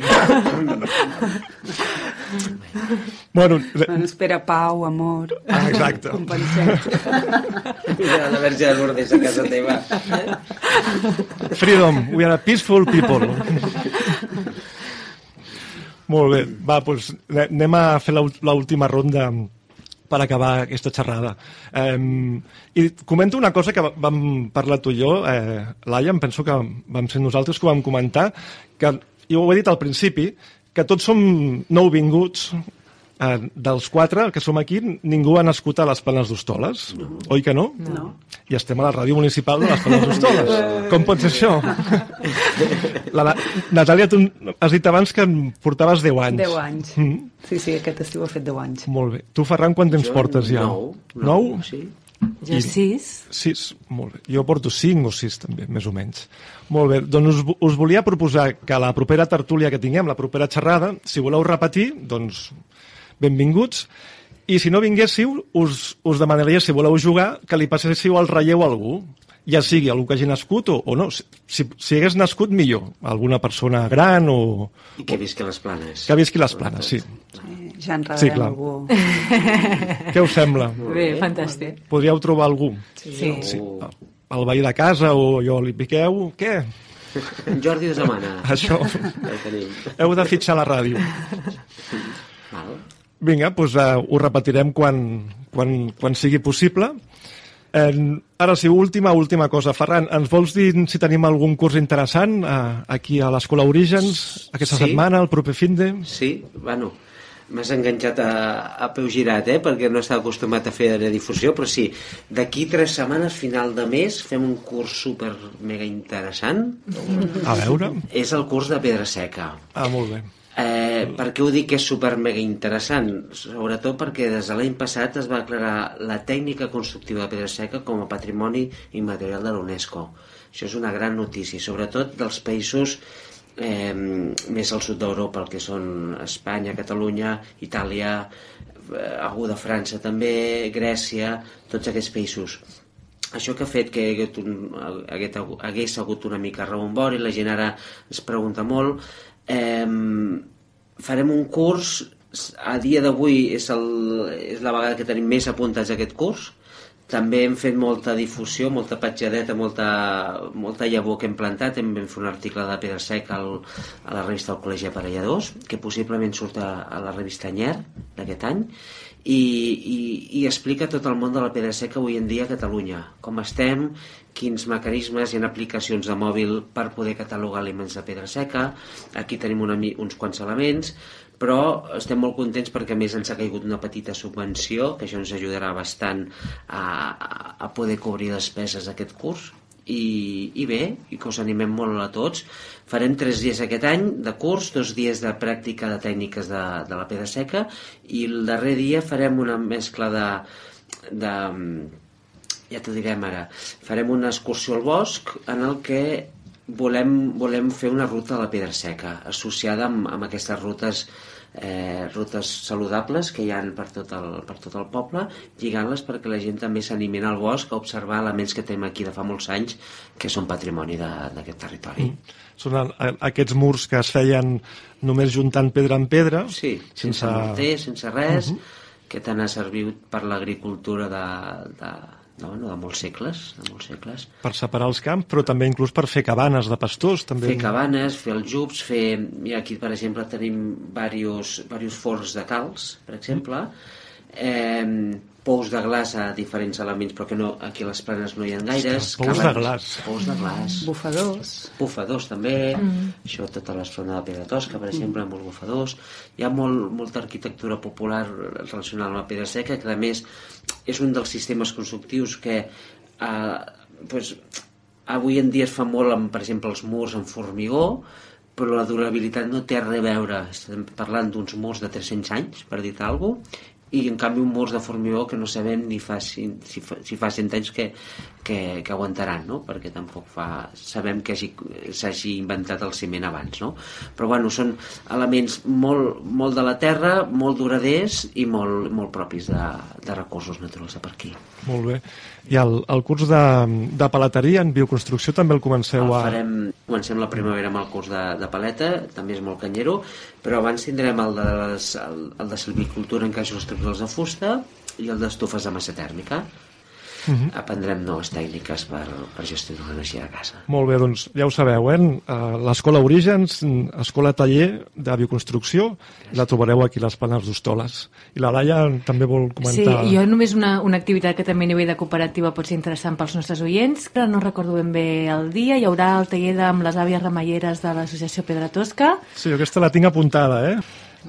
[laughs] Bueno, bueno, espera pau, amor. Ah, exacte. Mira, la verge de Lourdes a casa teva. Freedom, we are a peaceful people. Molt bé, va, doncs anem a fer l'última ronda per acabar aquesta xerrada. Eh, I comento una cosa que vam parlar tu i jo, eh, Laia, em penso que vam ser nosaltres que ho vam comentar, que jo ho he dit al principi, que tots som nouvinguts, eh, dels quatre que som aquí, ningú ha nascut a les Planes d'Hostoles, no. oi que no? No. I estem a la ràdio municipal de les Planes d'Hostoles. [laughs] Com pot ser això? [laughs] La, la, Natàlia, tu has dit abans que en portaves 10 anys. 10 anys. Mm. Sí, sí, aquest estiu he fet 10 anys. Molt bé. Tu, Ferran, quant temps Jo, portes ja? Nou. Nou? Sí. Jo sis. Sis, molt bé. Jo porto cinc o sis també, més o menys. Molt bé, doncs us, us volia proposar que la propera tertúlia que tinguem, la propera xerrada, si voleu repetir, doncs benvinguts. I si no vinguéssiu, us, us demanaria, si voleu jugar, que li passéssiu el relleu a algú, ja sigui algú que hagi nascut o, o no. Si, si hagués nascut, millor. Alguna persona gran o... I que visqui les planes. Que visqui les planes, sí. Ja enredarem Sí, clar. algú. Què us sembla? Bé, fantàstic. Podríeu trobar algú? Sí. Sí. El veí de casa o jo li piqueu? Què? En Jordi de Semana. Això. Ja. Heu de fitxar la ràdio. Val. Vinga, doncs uh, ho repetirem quan, quan, quan sigui possible. Eh, ara sí, última, última cosa. Ferran, ens vols dir si tenim algun curs interessant uh, aquí a l'Escola Orígens aquesta Sí. setmana, el proper fin de... Sí, bueno, m'has enganxat a, a peu girat, eh? perquè no estava acostumat a fer de difusió, però sí, d'aquí tres setmanes, final de mes, fem un curs super mega interessant. A veure. És el curs de Pedra Seca. Ah, molt bé. Eh, per què ho dic que és super mega interessant? Sobretot perquè des de l'any passat es va declarar la tècnica constructiva de Pedra Seca com a patrimoni immaterial de l'UNESCO. Això és una gran notícia, sobretot dels països eh, més al sud d'Europa, el que són Espanya, Catalunya, Itàlia, eh, algú de França també, Grècia, tots aquests països. Això que ha fet que hagués, hagués, hagués hagut una mica rebombori, la gent ara es pregunta molt, eh, farem un curs, a dia d'avui és, el, és la vegada que tenim més apuntats a aquest curs, també hem fet molta difusió, molta petjadeta, molta, molta llavor que hem plantat. Hem vam fer un article de Pedra Seca al, a la revista del Col·legi Aparelladors, que possiblement surt a, a la revista Nyer d'aquest any, i, i, i explica tot el món de la pedra seca avui en dia a Catalunya. Com estem, quins mecanismes, hi ha aplicacions de mòbil per poder catalogar aliments de pedra seca. Aquí tenim una, uns quants elements, però estem molt contents perquè a més ens ha caigut una petita subvenció que això ens ajudarà bastant a- a poder cobrir despeses d'aquest curs i, i bé, i que us animem molt a tots. Farem tres dies aquest any de curs, dos dies de pràctica de tècniques de, de la pedra seca i el darrer dia farem una mescla de, de ja t'ho direm ara farem una excursió al bosc en el que volem, volem fer una ruta a la pedra seca associada amb, amb aquestes rutes eh, rutes saludables que hi han per tot el, per tot el poble lligant-les perquè la gent també s'animin al bosc a observar elements que tenim aquí de fa molts anys que són patrimoni d'aquest territori mm. Són a, a, aquests murs que es feien només juntant pedra en pedra. Sí, sense, sense morter, sense res, uh -huh. que tant ha servit per l'agricultura de, de, de, bueno, de molts segles, de molts segles. per separar els camps, però també inclús per fer cabanes de pastors. També. Fer cabanes, fer els jubs, fer... Mira, aquí, per exemple, tenim diversos, diversos forns de calç, per exemple, eh, pous de glaç a diferents elements, però que no, aquí a les planes no hi ha gaires. Pous de glaç. Pous de glaç. Bufadors. bufadors també, mm. això tota la zona de Pedra Tosca, per exemple, amb els bufadors. Hi ha molt, molta arquitectura popular relacionada amb la pedra seca, que a més és un dels sistemes constructius que eh, pues, avui en dia es fa molt amb, per exemple, els murs en formigó, però la durabilitat no té res a veure. Estem parlant d'uns murs de 300 anys, per dir alguna cosa, i en canvi un murs de formigó que no sabem ni fa, si, fa, si fa 100 anys que, que, que aguantaran, no? perquè tampoc fa, sabem que hagi- s'hagi inventat el ciment abans. No? Però bueno, són elements molt, molt de la terra, molt duraders i molt, molt propis de, de recursos naturals de per aquí. Molt bé. I el, el curs de, de palateria en bioconstrucció també el comenceu El a... farem, comencem la primavera amb el curs de, de paleta, també és molt canyero, però abans tindrem el de, les, el, el de silvicultura en caixos estructurals de fusta i el d'estufes de massa tèrmica. Uh -huh. aprendrem noves tècniques per, per gestionar l'energia de casa. Molt bé, doncs ja ho sabeu, eh? L'Escola Orígens, escola taller de bioconstrucció, la trobareu aquí a les Planes d'Hostoles. I la Laia també vol comentar... Sí, jo només una, una activitat que també a nivell de cooperativa pot ser interessant pels nostres oients, però no recordo ben bé el dia, hi haurà el taller amb les àvies remeieres de l'Associació Pedra Tosca. Sí, aquesta la tinc apuntada, eh?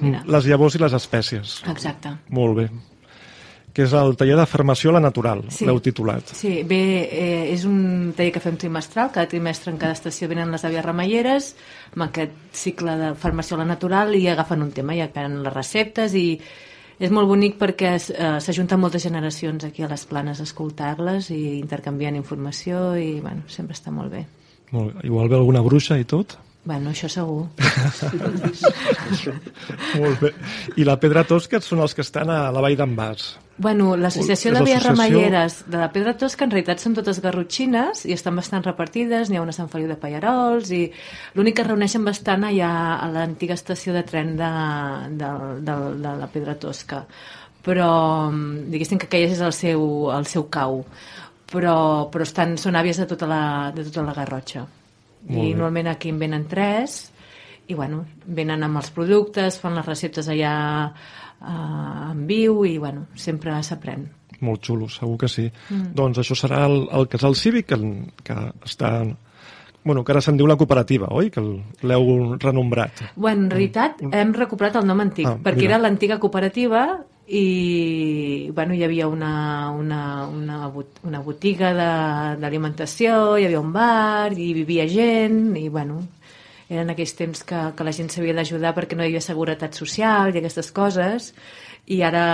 Mira. Les llavors i les espècies. Exacte. Molt bé que és el taller de farmació a la natural, sí. l'heu titulat. Sí, bé, eh, és un taller que fem trimestral, cada trimestre en cada estació venen les àvies remeieres, amb aquest cicle de farmació a la natural i agafen un tema i aprenen les receptes i és molt bonic perquè eh, s'ajunten moltes generacions aquí a les planes a escoltar-les i intercanviant informació i bueno, sempre està molt bé. Molt bé. Igual ve alguna bruixa i tot? Bueno, això segur. [laughs] Molt bé. I la Pedra Tosca són els que estan a la Vall d'en Bas. Bueno, l'associació de vies remeieres de la Pedra Tosca en realitat són totes garrotxines i estan bastant repartides, n'hi ha una a Sant Feliu de Pallarols i l'únic que reuneixen bastant allà a l'antiga estació de tren de, de, de, de la Pedra Tosca. Però diguéssim que aquell és el seu, el seu cau. Però, però estan, són àvies de tota la, de tota la Garrotxa. I normalment aquí en venen tres i bueno, venen amb els productes fan les receptes allà uh, en viu i bueno, sempre s'aprèn molt xulo, segur que sí mm. doncs això serà el, el casal cívic que, que està bueno, que ara se'n diu la cooperativa, oi? Que l'heu renombrat. Bueno, en realitat mm. hem recuperat el nom antic, ah, perquè mira. era l'antiga cooperativa i bueno, hi havia una, una, una, una botiga d'alimentació, hi havia un bar, i vivia gent, i bueno, eren aquells temps que, que la gent s'havia d'ajudar perquè no hi havia seguretat social i aquestes coses, i ara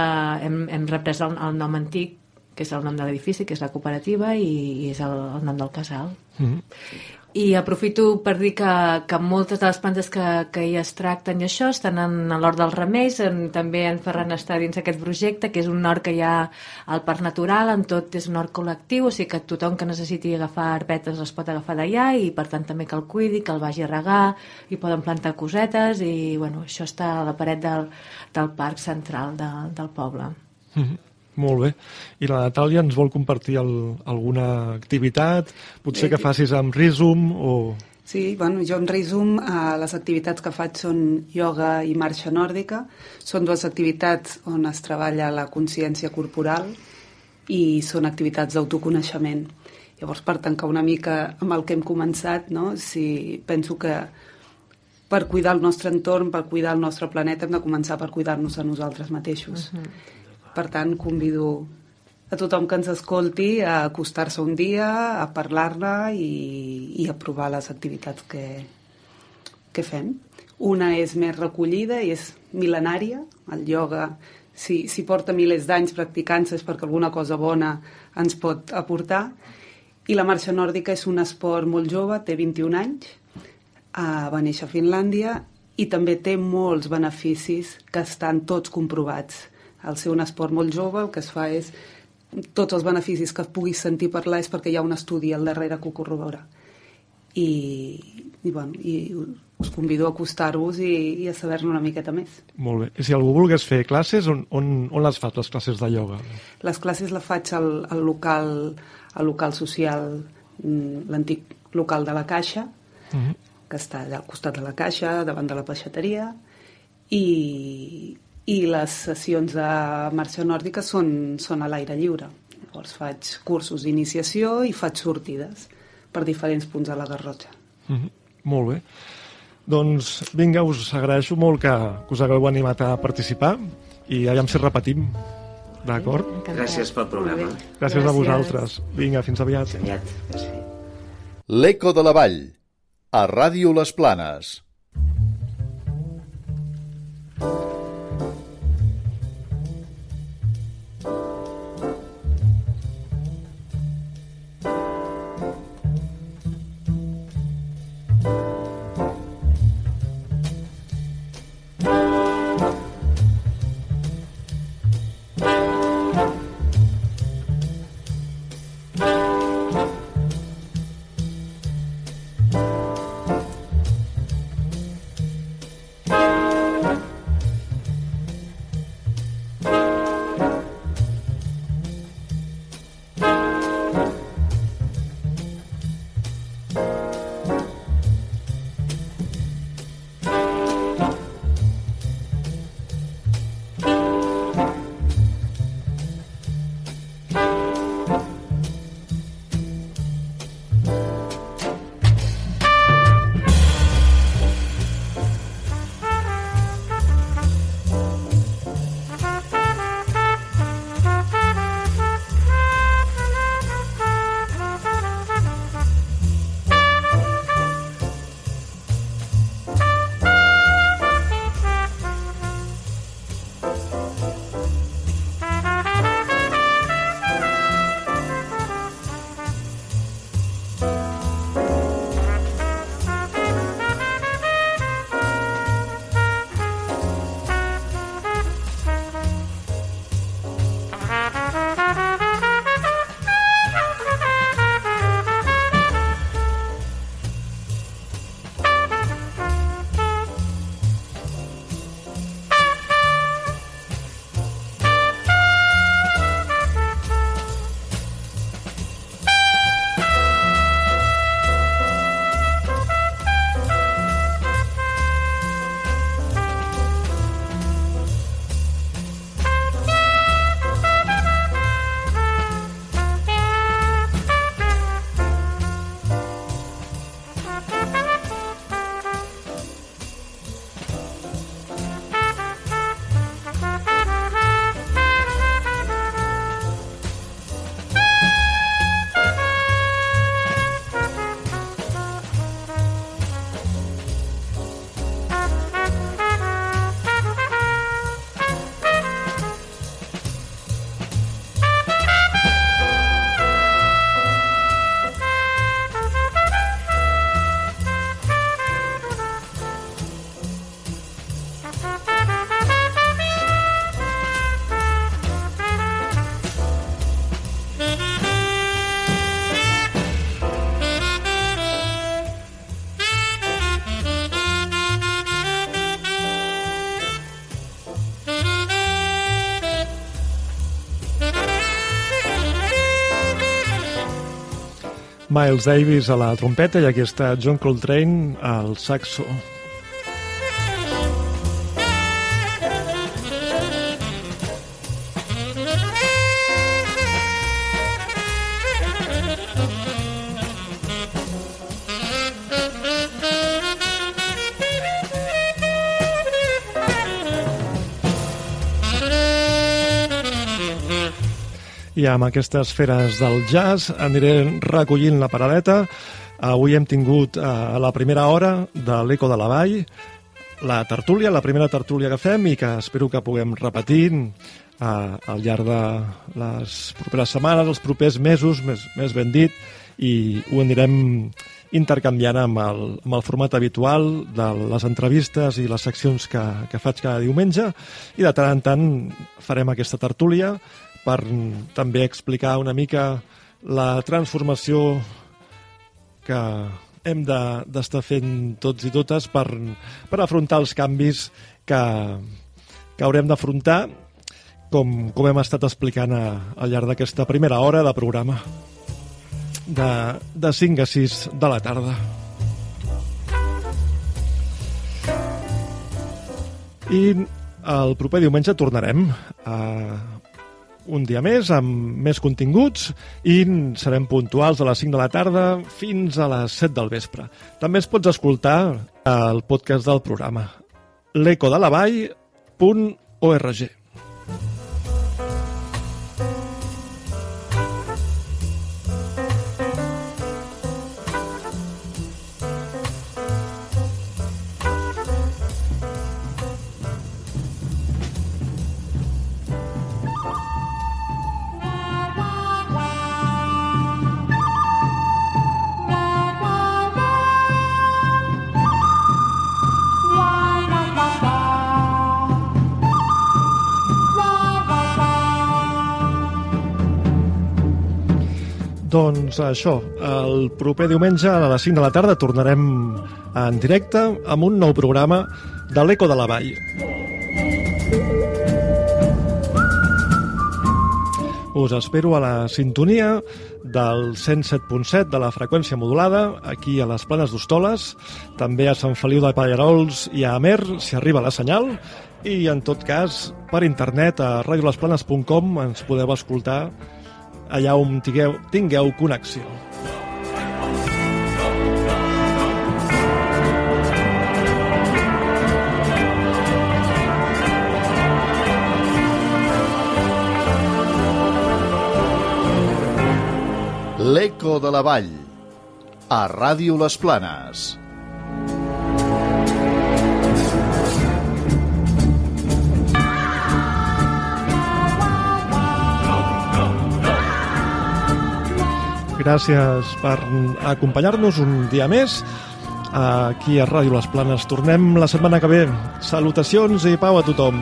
hem, hem reprès el, el nom antic, que és el nom de l'edifici, que és la cooperativa, i, i és el, el nom del casal. Mm -hmm. I aprofito per dir que, que moltes de les plantes que, que hi es tracten i això estan en, l'hort dels remeis, en, també en Ferran està dins aquest projecte, que és un hort que hi ha al Parc Natural, en tot és un hort col·lectiu, o sigui que tothom que necessiti agafar arbetes les pot agafar d'allà i per tant també que el cuidi, que el vagi a regar, i poden plantar cosetes i bueno, això està a la paret del, del parc central de, del poble. Mm -hmm. Molt bé. I la Natàlia ens vol compartir el, alguna activitat? Potser que facis amb Rizum o... Sí, bueno, jo amb Rizum eh, les activitats que faig són ioga i marxa nòrdica. Són dues activitats on es treballa la consciència corporal i són activitats d'autoconeixement. Llavors, per tancar una mica amb el que hem començat, no? si penso que per cuidar el nostre entorn, per cuidar el nostre planeta, hem de començar per cuidar-nos a nosaltres mateixos. Uh -huh per tant, convido a tothom que ens escolti a acostar-se un dia, a parlar-ne i, i a provar les activitats que, que fem. Una és més recollida i és mil·lenària. El ioga, si, si porta milers d'anys practicant-se és perquè alguna cosa bona ens pot aportar. I la marxa nòrdica és un esport molt jove, té 21 anys, uh, va néixer a Finlàndia i també té molts beneficis que estan tots comprovats al ser un esport molt jove, el que es fa és tots els beneficis que puguis sentir parlar és perquè hi ha un estudi al darrere que ho corrobora. I, i, bueno, i us convido a acostar-vos i, i a saber-ne una miqueta més. Molt bé. I si algú volgués fer classes, on, on, on les fas, les classes de ioga? Les classes les faig al, al local, al local social, mm, l'antic local de la Caixa, uh mhm. -huh. que està allà al costat de la Caixa, davant de la peixateria, i, i les sessions de marxa nòrdica són, són a l'aire lliure. Llavors faig cursos d'iniciació i faig sortides per diferents punts de la Garrotxa. Mm -hmm. Molt bé. Doncs vinga, us agraeixo molt que, que us hagueu animat a participar i aviam si repetim. D'acord? Gràcies pel programa. Gràcies, Gràcies a vosaltres. Vinga, fins aviat. Fins aviat. L'Eco de la Vall, a Ràdio Les Planes. Miles Davis a la trompeta i aquí està John Coltrane al saxo. I amb aquestes feres del jazz aniré recollint la paradeta. Avui hem tingut eh, a la primera hora de l'Eco de la Vall la tertúlia, la primera tertúlia que fem i que espero que puguem repetir eh, al llarg de les properes setmanes, els propers mesos, més, més ben dit, i ho anirem intercanviant amb el, amb el format habitual de les entrevistes i les seccions que, que faig cada diumenge i de tant en tant farem aquesta tertúlia per també explicar una mica la transformació que hem d'estar de, fent tots i totes per, per afrontar els canvis que, que haurem d'afrontar com, com hem estat explicant a, al llarg d'aquesta primera hora de programa de, de 5 a 6 de la tarda. I el proper diumenge tornarem a un dia més amb més continguts i serem puntuals a les 5 de la tarda fins a les 7 del vespre. També es pots escoltar el podcast del programa l'ecodelavall.org. Doncs això, el proper diumenge a les 5 de la tarda tornarem en directe amb un nou programa de l'Eco de la Vall. Us espero a la sintonia del 107.7 de la freqüència modulada, aquí a les Planes d'Hostoles, també a Sant Feliu de Pallarols i a Amer, si arriba la senyal, i en tot cas per internet a radiolesplanes.com ens podeu escoltar allà on tingueu, tingueu connexió. L'Eco de la Vall, a Ràdio Les Planes. Gràcies per acompanyar-nos un dia més aquí a Ràdio Les Planes. Tornem la setmana que ve. Salutacions i pau a tothom.